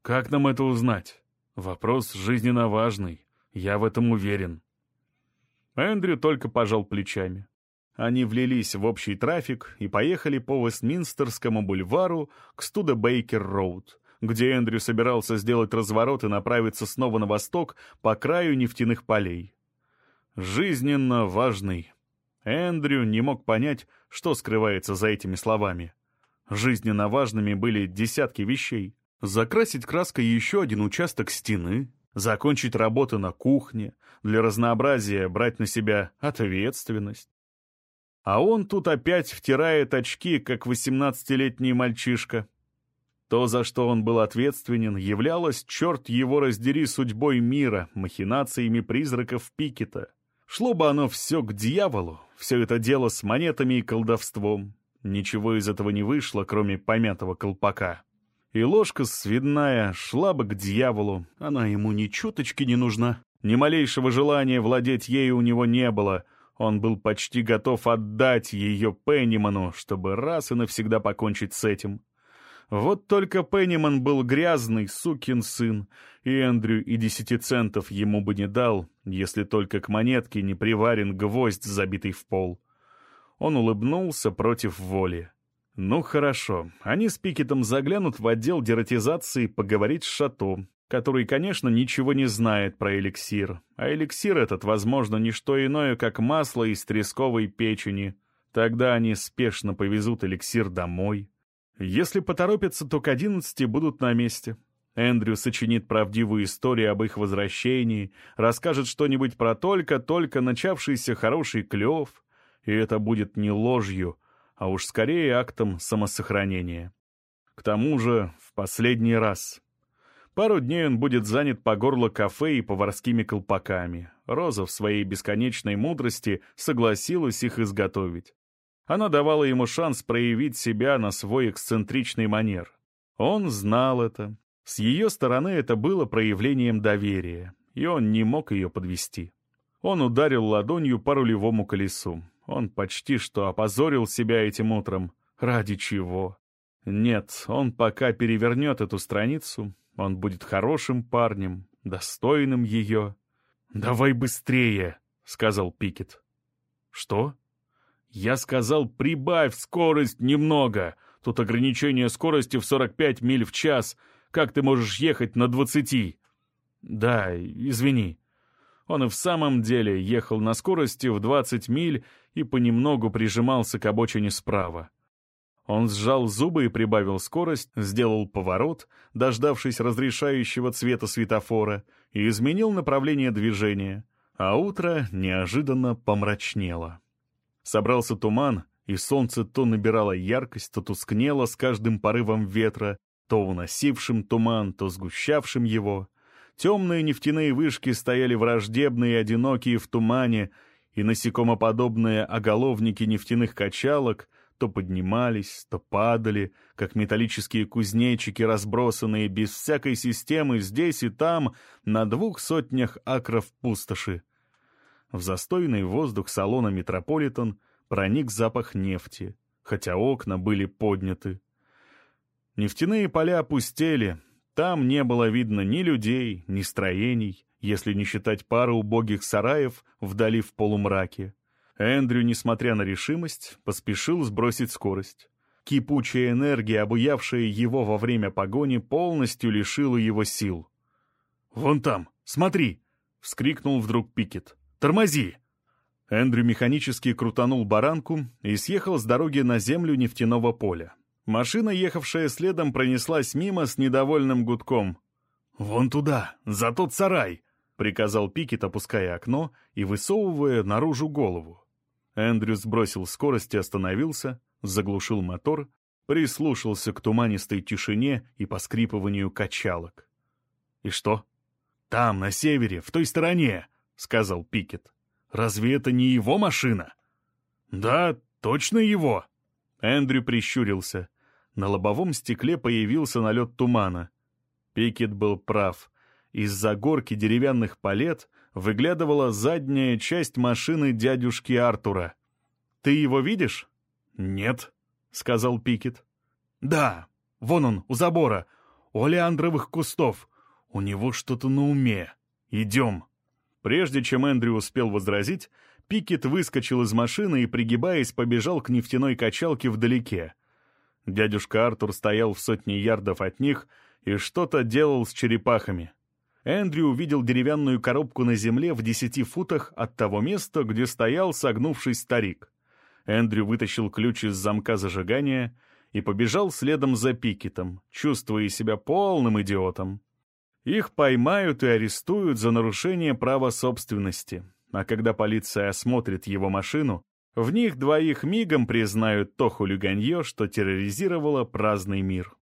Как нам это узнать? Вопрос жизненно важный. Я в этом уверен. Эндрю только пожал плечами. Они влились в общий трафик и поехали по Вестминстерскому бульвару к Студебейкер-роуд, где Эндрю собирался сделать разворот и направиться снова на восток по краю нефтяных полей. Жизненно важный. Эндрю не мог понять, что скрывается за этими словами. Жизненно важными были десятки вещей. Закрасить краской еще один участок стены, закончить работы на кухне, для разнообразия брать на себя ответственность, а он тут опять втирает очки, как восемнадцатилетний мальчишка. То, за что он был ответственен, являлось, черт его раздери, судьбой мира, махинациями призраков Пикета. Шло бы оно все к дьяволу, все это дело с монетами и колдовством. Ничего из этого не вышло, кроме помятого колпака. И ложка свидная шла бы к дьяволу, она ему ни чуточки не нужна. Ни малейшего желания владеть ею у него не было. Он был почти готов отдать ее Пенниману, чтобы раз и навсегда покончить с этим. Вот только Пенниман был грязный сукин сын, и Эндрю и десяти центов ему бы не дал, если только к монетке не приварен гвоздь, забитый в пол. Он улыбнулся против воли. Ну хорошо, они с Пикетом заглянут в отдел дератизации поговорить с Шато, который, конечно, ничего не знает про эликсир. А эликсир этот, возможно, не что иное, как масло из тресковой печени. Тогда они спешно повезут эликсир домой. Если поторопятся, то к одиннадцати будут на месте. Эндрю сочинит правдивую историю об их возвращении, расскажет что-нибудь про только-только начавшийся хороший клев, и это будет не ложью, а уж скорее актом самосохранения. К тому же в последний раз. Пару дней он будет занят по горло кафе и поварскими колпаками. Роза в своей бесконечной мудрости согласилась их изготовить. Она давала ему шанс проявить себя на свой эксцентричный манер. Он знал это. С ее стороны это было проявлением доверия, и он не мог ее подвести. Он ударил ладонью по рулевому колесу. Он почти что опозорил себя этим утром. Ради чего? Нет, он пока перевернет эту страницу, он будет хорошим парнем, достойным ее. «Давай быстрее», — сказал Пикет. «Что?» «Я сказал, прибавь скорость немного. Тут ограничение скорости в 45 миль в час. Как ты можешь ехать на 20?» «Да, извини». Он и в самом деле ехал на скорости в 20 миль и понемногу прижимался к обочине справа. Он сжал зубы и прибавил скорость, сделал поворот, дождавшись разрешающего цвета светофора, и изменил направление движения, а утро неожиданно помрачнело. Собрался туман, и солнце то набирало яркость, то тускнело с каждым порывом ветра, то уносившим туман, то сгущавшим его. Темные нефтяные вышки стояли враждебные и одинокие в тумане, и насекомоподобные оголовники нефтяных качалок то поднимались, то падали, как металлические кузнечики, разбросанные без всякой системы здесь и там на двух сотнях акров пустоши. В застойный воздух салона «Метрополитен» проник запах нефти, хотя окна были подняты. Нефтяные поля опустели, там не было видно ни людей, ни строений, если не считать пары убогих сараев вдали в полумраке. Эндрю, несмотря на решимость, поспешил сбросить скорость. Кипучая энергия, обуявшая его во время погони, полностью лишила его сил. «Вон там, смотри!» — вскрикнул вдруг Пикет. «Тормози!» Эндрю механически крутанул баранку и съехал с дороги на землю нефтяного поля. Машина, ехавшая следом, пронеслась мимо с недовольным гудком. «Вон туда, за тот сарай!» приказал Пикет, опуская окно и высовывая наружу голову. Эндрю сбросил скорость и остановился, заглушил мотор, прислушался к туманистой тишине и поскрипыванию качалок. «И что?» «Там, на севере, в той стороне», — сказал Пикет. «Разве это не его машина?» «Да, точно его». Эндрю прищурился. На лобовом стекле появился налет тумана. Пикет был прав. Из-за горки деревянных палет выглядывала задняя часть машины дядюшки Артура. «Ты его видишь?» «Нет», — сказал Пикет. «Да, вон он, у забора, у олеандровых кустов. У него что-то на уме. Идем». Прежде чем Эндрю успел возразить, Пикет выскочил из машины и, пригибаясь, побежал к нефтяной качалке вдалеке. Дядюшка Артур стоял в сотне ярдов от них и что-то делал с черепахами. Эндрю увидел деревянную коробку на земле в десяти футах от того места, где стоял согнувший старик. Эндрю вытащил ключ из замка зажигания и побежал следом за Пикетом, чувствуя себя полным идиотом. Их поймают и арестуют за нарушение права собственности, а когда полиция осмотрит его машину, в них двоих мигом признают то хулиганье, что терроризировало праздный мир.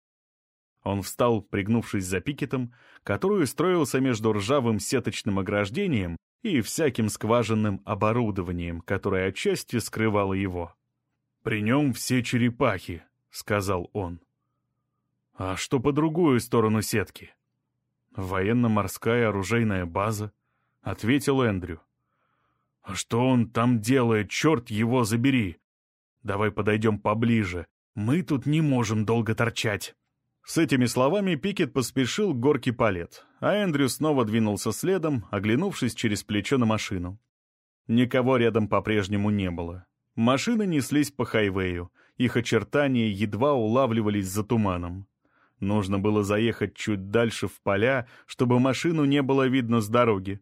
Он встал, пригнувшись за пикетом, который строился между ржавым сеточным ограждением и всяким скважинным оборудованием, которое отчасти скрывало его. «При нем все черепахи», — сказал он. «А что по другую сторону сетки?» «Военно-морская оружейная база», — ответил Эндрю. «А что он там делает, черт его забери? Давай подойдем поближе, мы тут не можем долго торчать». С этими словами Пикет поспешил к горке палет, а Эндрю снова двинулся следом, оглянувшись через плечо на машину. Никого рядом по-прежнему не было. Машины неслись по хайвею, их очертания едва улавливались за туманом. Нужно было заехать чуть дальше в поля, чтобы машину не было видно с дороги.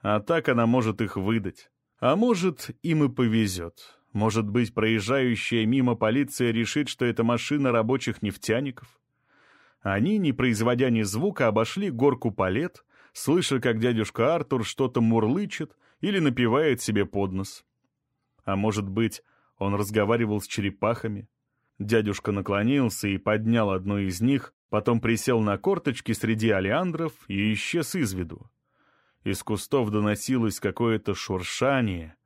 А так она может их выдать. А может, им и повезет. Может быть, проезжающая мимо полиция решит, что это машина рабочих нефтяников? Они, не производя ни звука, обошли горку палет, слыша, как дядюшка Артур что-то мурлычет или напевает себе под нос. А может быть, он разговаривал с черепахами? Дядюшка наклонился и поднял одну из них, потом присел на корточки среди алиандров и исчез из виду. Из кустов доносилось какое-то шуршание.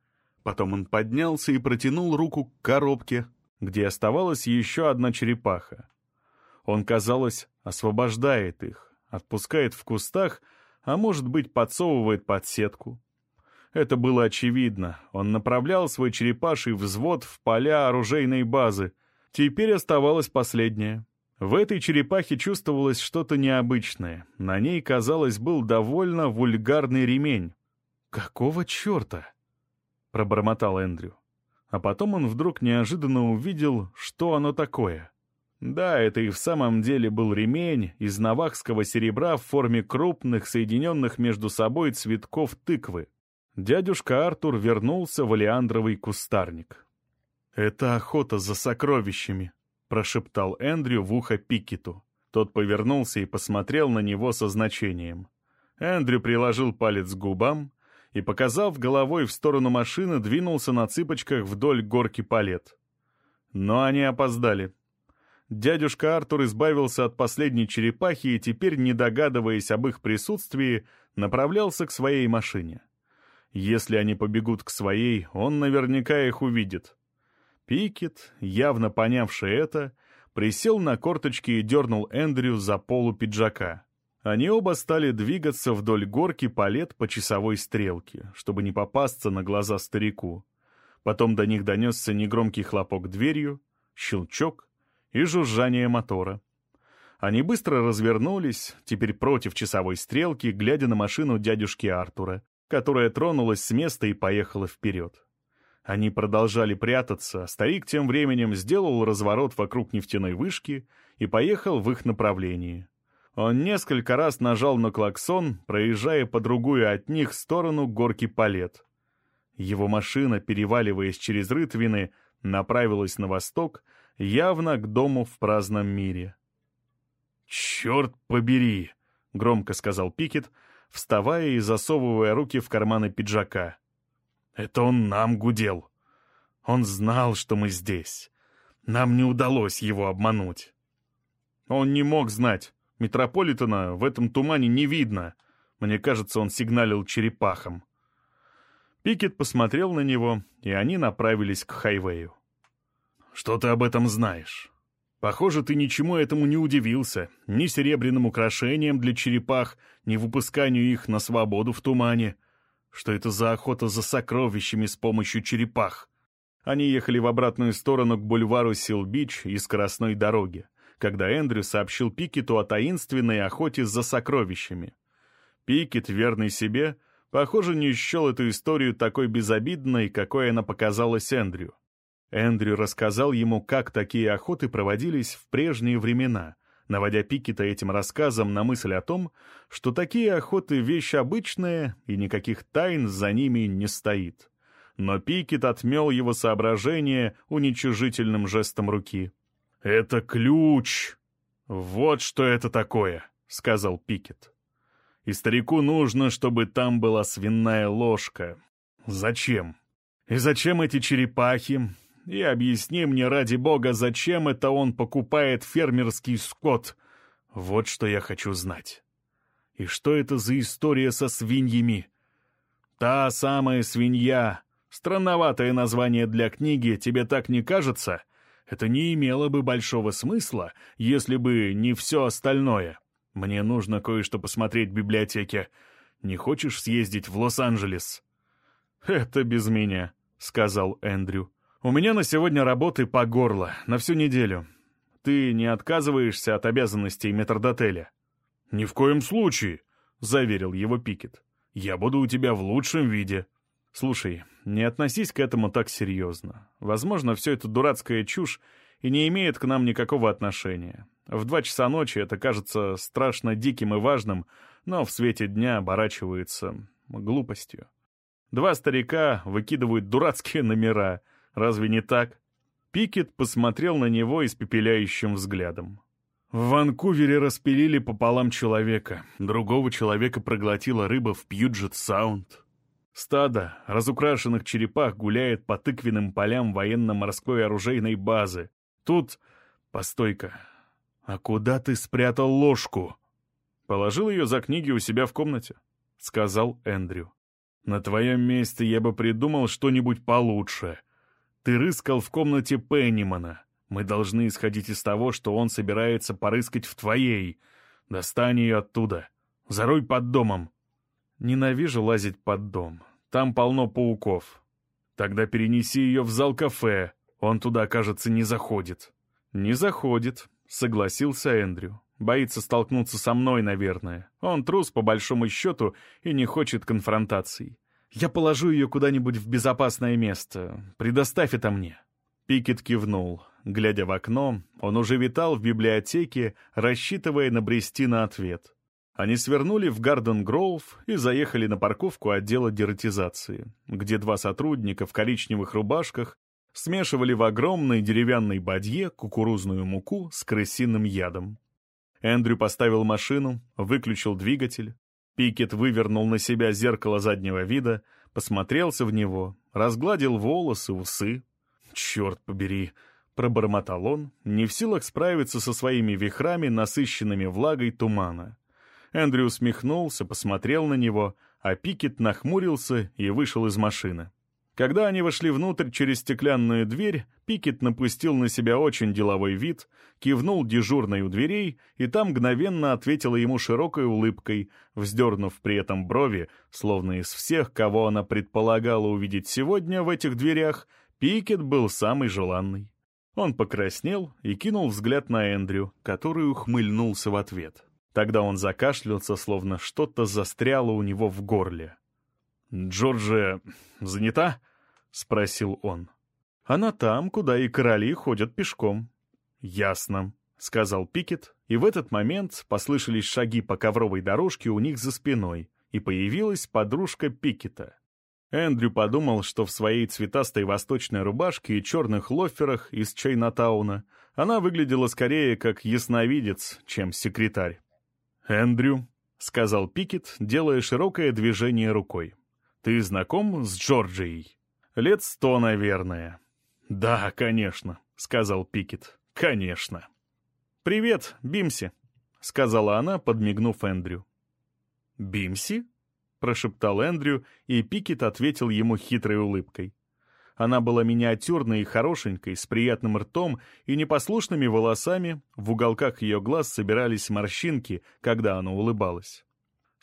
Потом он поднялся и протянул руку к коробке, где оставалась еще одна черепаха. Он, казалось, освобождает их, отпускает в кустах, а может быть, подсовывает под сетку. Это было очевидно. Он направлял свой черепаший взвод в поля оружейной базы. Теперь оставалось последнее. В этой черепахе чувствовалось что-то необычное. На ней, казалось, был довольно вульгарный ремень. «Какого черта?» — пробормотал Эндрю. А потом он вдруг неожиданно увидел, что оно такое. Да, это и в самом деле был ремень из навахского серебра в форме крупных, соединенных между собой цветков тыквы. Дядюшка Артур вернулся в олеандровый кустарник. «Это охота за сокровищами», — прошептал Эндрю в ухо Пикету. Тот повернулся и посмотрел на него со значением. Эндрю приложил палец к губам и, показав головой в сторону машины, двинулся на цыпочках вдоль горки палет. Но они опоздали. Дядюшка Артур избавился от последней черепахи и теперь, не догадываясь об их присутствии, направлялся к своей машине. Если они побегут к своей, он наверняка их увидит. Пикет, явно понявший это, присел на корточки и дернул Эндрю за полу пиджака. Они оба стали двигаться вдоль горки палет по часовой стрелке, чтобы не попасться на глаза старику. Потом до них донесся негромкий хлопок дверью, щелчок — и жужжание мотора. Они быстро развернулись, теперь против часовой стрелки, глядя на машину дядюшки Артура, которая тронулась с места и поехала вперед. Они продолжали прятаться, а старик тем временем сделал разворот вокруг нефтяной вышки и поехал в их направлении. Он несколько раз нажал на клаксон, проезжая по другую от них сторону горки палет. Его машина, переваливаясь через рытвины, направилась на восток, явно к дому в праздном мире. «Черт побери!» — громко сказал Пикет, вставая и засовывая руки в карманы пиджака. «Это он нам гудел. Он знал, что мы здесь. Нам не удалось его обмануть». «Он не мог знать. Метрополитена в этом тумане не видно. Мне кажется, он сигналил черепахам». Пикет посмотрел на него, и они направились к хайвею. Что ты об этом знаешь? Похоже, ты ничему этому не удивился, ни серебряным украшениям для черепах, ни выпусканию их на свободу в тумане. Что это за охота за сокровищами с помощью черепах? Они ехали в обратную сторону к бульвару Сил-Бич и скоростной дороге, когда Эндрю сообщил Пикету о таинственной охоте за сокровищами. Пикет, верный себе, похоже, не счел эту историю такой безобидной, какой она показалась Эндрю. Эндрю рассказал ему, как такие охоты проводились в прежние времена, наводя Пикета этим рассказом на мысль о том, что такие охоты — вещь обычная, и никаких тайн за ними не стоит. Но Пикет отмел его соображение уничижительным жестом руки. «Это ключ! Вот что это такое!» — сказал Пикет. «И старику нужно, чтобы там была свиная ложка. Зачем? И зачем эти черепахи? И объясни мне, ради бога, зачем это он покупает фермерский скот. Вот что я хочу знать. И что это за история со свиньями? Та самая свинья. Странноватое название для книги, тебе так не кажется? Это не имело бы большого смысла, если бы не все остальное. Мне нужно кое-что посмотреть в библиотеке. Не хочешь съездить в Лос-Анджелес?» «Это без меня», — сказал Эндрю. «У меня на сегодня работы по горло, на всю неделю. Ты не отказываешься от обязанностей метрдотеля?» «Ни в коем случае», — заверил его Пикет. «Я буду у тебя в лучшем виде». «Слушай, не относись к этому так серьезно. Возможно, все это дурацкая чушь и не имеет к нам никакого отношения. В два часа ночи это кажется страшно диким и важным, но в свете дня оборачивается глупостью. Два старика выкидывают дурацкие номера. Разве не так? Пикет посмотрел на него испепеляющим взглядом. В Ванкувере распилили пополам человека. Другого человека проглотила рыба в Пьюджет-Саунд. Стадо разукрашенных черепах гуляет по тыквенным полям военно-морской оружейной базы. Тут... Постой-ка. А куда ты спрятал ложку? Положил ее за книги у себя в комнате, — сказал Эндрю. На твоем месте я бы придумал что-нибудь получше. Ты рыскал в комнате Пеннимана. Мы должны исходить из того, что он собирается порыскать в твоей. Достань ее оттуда. Зарой под домом. Ненавижу лазить под дом. Там полно пауков. Тогда перенеси ее в зал кафе. Он туда, кажется, не заходит. Не заходит, согласился Эндрю. Боится столкнуться со мной, наверное. Он трус, по большому счету, и не хочет конфронтаций. Я положу ее куда-нибудь в безопасное место. Предоставь это мне». Пикет кивнул. Глядя в окно, он уже витал в библиотеке, рассчитывая набрести на ответ. Они свернули в Гарден Гроув и заехали на парковку отдела дератизации, где два сотрудника в коричневых рубашках смешивали в огромной деревянной бадье кукурузную муку с крысиным ядом. Эндрю поставил машину, выключил двигатель. Пикет вывернул на себя зеркало заднего вида, посмотрелся в него, разгладил волосы, усы. «Черт побери!» — пробормотал он, не в силах справиться со своими вихрами, насыщенными влагой тумана. Эндрю усмехнулся, посмотрел на него, а Пикет нахмурился и вышел из машины. Когда они вошли внутрь через стеклянную дверь, Пикет напустил на себя очень деловой вид, кивнул дежурной у дверей, и там мгновенно ответила ему широкой улыбкой, вздернув при этом брови, словно из всех, кого она предполагала увидеть сегодня в этих дверях, Пикет был самый желанный. Он покраснел и кинул взгляд на Эндрю, который ухмыльнулся в ответ. Тогда он закашлялся, словно что-то застряло у него в горле. «Джорджия занята?» — спросил он. «Она там, куда и короли ходят пешком». «Ясно», — сказал Пикет, и в этот момент послышались шаги по ковровой дорожке у них за спиной, и появилась подружка Пикета. Эндрю подумал, что в своей цветастой восточной рубашке и черных лоферах из Чайнатауна она выглядела скорее как ясновидец, чем секретарь. «Эндрю», — сказал Пикет, делая широкое движение рукой. Ты знаком с Джорджией? Лет сто, наверное. Да, конечно, сказал Пикет. Конечно. Привет, Бимси, сказала она, подмигнув Эндрю. Бимси? прошептал Эндрю, и Пикет ответил ему хитрой улыбкой. Она была миниатюрной и хорошенькой, с приятным ртом и непослушными волосами, в уголках ее глаз собирались морщинки, когда она улыбалась.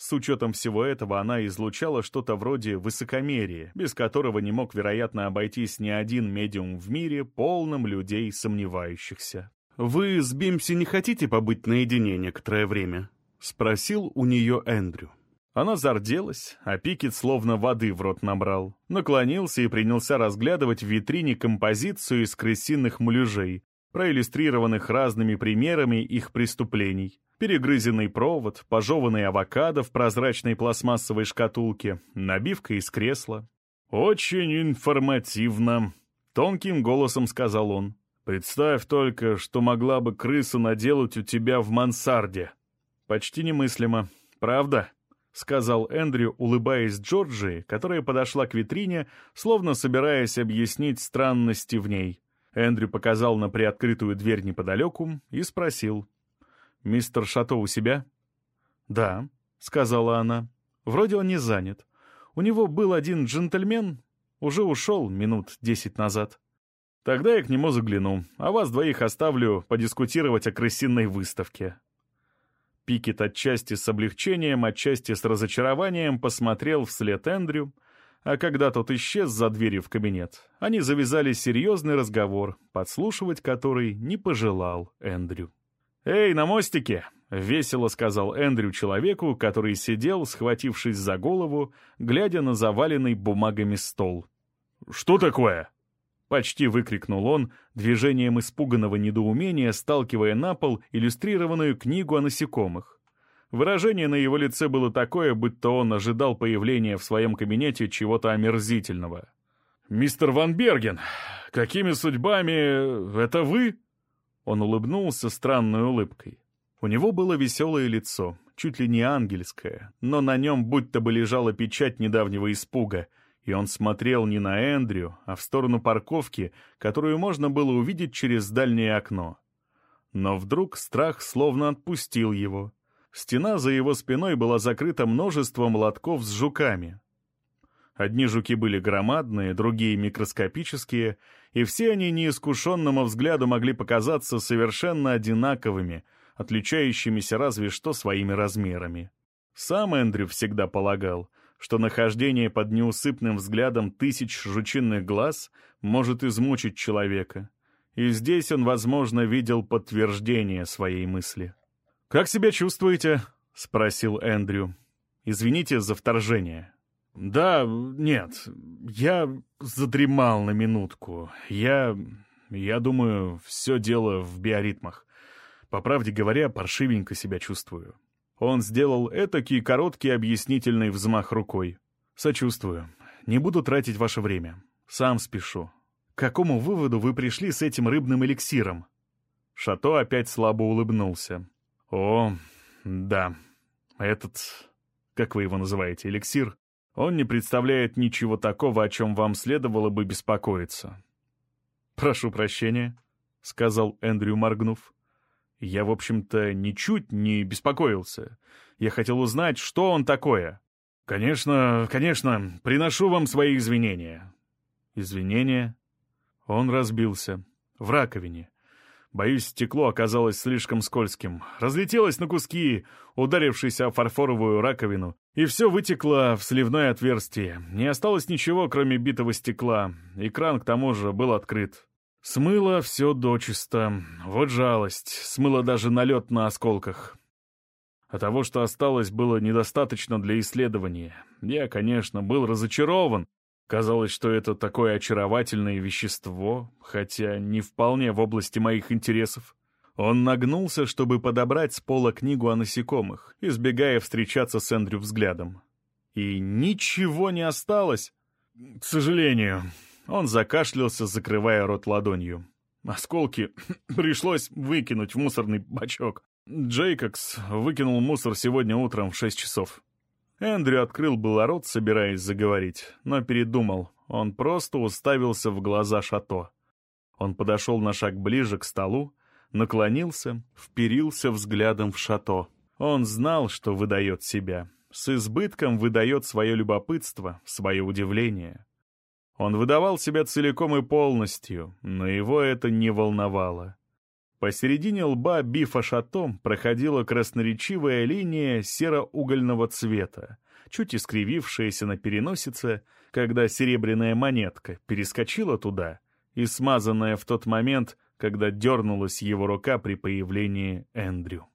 С учетом всего этого она излучала что-то вроде высокомерия, без которого не мог, вероятно, обойтись ни один медиум в мире, полным людей сомневающихся. «Вы с Бимси не хотите побыть наедине некоторое время?» — спросил у нее Эндрю. Она зарделась, а Пикет словно воды в рот набрал. Наклонился и принялся разглядывать в витрине композицию из крысиных муляжей, проиллюстрированных разными примерами их преступлений перегрызенный провод, пожеванный авокадо в прозрачной пластмассовой шкатулке, набивка из кресла. «Очень информативно», — тонким голосом сказал он. «Представь только, что могла бы крыса наделать у тебя в мансарде». «Почти немыслимо. Правда?» — сказал Эндрю, улыбаясь Джорджии, которая подошла к витрине, словно собираясь объяснить странности в ней. Эндрю показал на приоткрытую дверь неподалеку и спросил. «Мистер Шато у себя?» «Да», — сказала она. «Вроде он не занят. У него был один джентльмен, уже ушел минут десять назад. Тогда я к нему загляну, а вас двоих оставлю подискутировать о крысиной выставке». Пикет отчасти с облегчением, отчасти с разочарованием посмотрел вслед Эндрю, а когда тот исчез за дверью в кабинет, они завязали серьезный разговор, подслушивать который не пожелал Эндрю. «Эй, на мостике!» — весело сказал Эндрю человеку, который сидел, схватившись за голову, глядя на заваленный бумагами стол. «Что такое?» Почти выкрикнул он, движением испуганного недоумения сталкивая на пол иллюстрированную книгу о насекомых. Выражение на его лице было такое, будто он ожидал появления в своем кабинете чего-то омерзительного. «Мистер Ван Берген, какими судьбами... это вы?» Он улыбнулся странной улыбкой. У него было веселое лицо, чуть ли не ангельское, но на нем будто бы лежала печать недавнего испуга — и он смотрел не на Эндрю, а в сторону парковки, которую можно было увидеть через дальнее окно. Но вдруг страх словно отпустил его. Стена за его спиной была закрыта множеством лотков с жуками. Одни жуки были громадные, другие микроскопические, и все они неискушенному взгляду могли показаться совершенно одинаковыми, отличающимися разве что своими размерами. Сам Эндрю всегда полагал — что нахождение под неусыпным взглядом тысяч жучинных глаз может измучить человека. И здесь он, возможно, видел подтверждение своей мысли. «Как себя чувствуете?» — спросил Эндрю. «Извините за вторжение». «Да, нет, я задремал на минутку. Я... я думаю, все дело в биоритмах. По правде говоря, паршивенько себя чувствую. Он сделал этакий короткий объяснительный взмах рукой. «Сочувствую. Не буду тратить ваше время. Сам спешу. К какому выводу вы пришли с этим рыбным эликсиром?» Шато опять слабо улыбнулся. «О, да. Этот... Как вы его называете, эликсир? Он не представляет ничего такого, о чем вам следовало бы беспокоиться». «Прошу прощения», — сказал Эндрю, моргнув. Я, в общем-то, ничуть не беспокоился. Я хотел узнать, что он такое. Конечно, конечно, приношу вам свои извинения. Извинения? Он разбился. В раковине. Боюсь, стекло оказалось слишком скользким. Разлетелось на куски, ударившись о фарфоровую раковину, и все вытекло в сливное отверстие. Не осталось ничего, кроме битого стекла. Экран, к тому же, был открыт. Смыло все дочисто. Вот жалость. Смыло даже налет на осколках. А того, что осталось, было недостаточно для исследования. Я, конечно, был разочарован. Казалось, что это такое очаровательное вещество, хотя не вполне в области моих интересов. Он нагнулся, чтобы подобрать с пола книгу о насекомых, избегая встречаться с Эндрю взглядом. И ничего не осталось. К сожалению, он закашлялся, закрывая рот ладонью. Осколки [COUGHS] пришлось выкинуть в мусорный бачок. Джейкокс выкинул мусор сегодня утром в шесть часов. Эндрю открыл было рот, собираясь заговорить, но передумал. Он просто уставился в глаза Шато. Он подошел на шаг ближе к столу, наклонился, вперился взглядом в Шато. Он знал, что выдает себя. С избытком выдает свое любопытство, свое удивление. Он выдавал себя целиком и полностью, но его это не волновало. Посередине лба Бифа Шатом проходила красноречивая линия серо-угольного цвета, чуть искривившаяся на переносице, когда серебряная монетка перескочила туда и смазанная в тот момент, когда дернулась его рука при появлении Эндрю.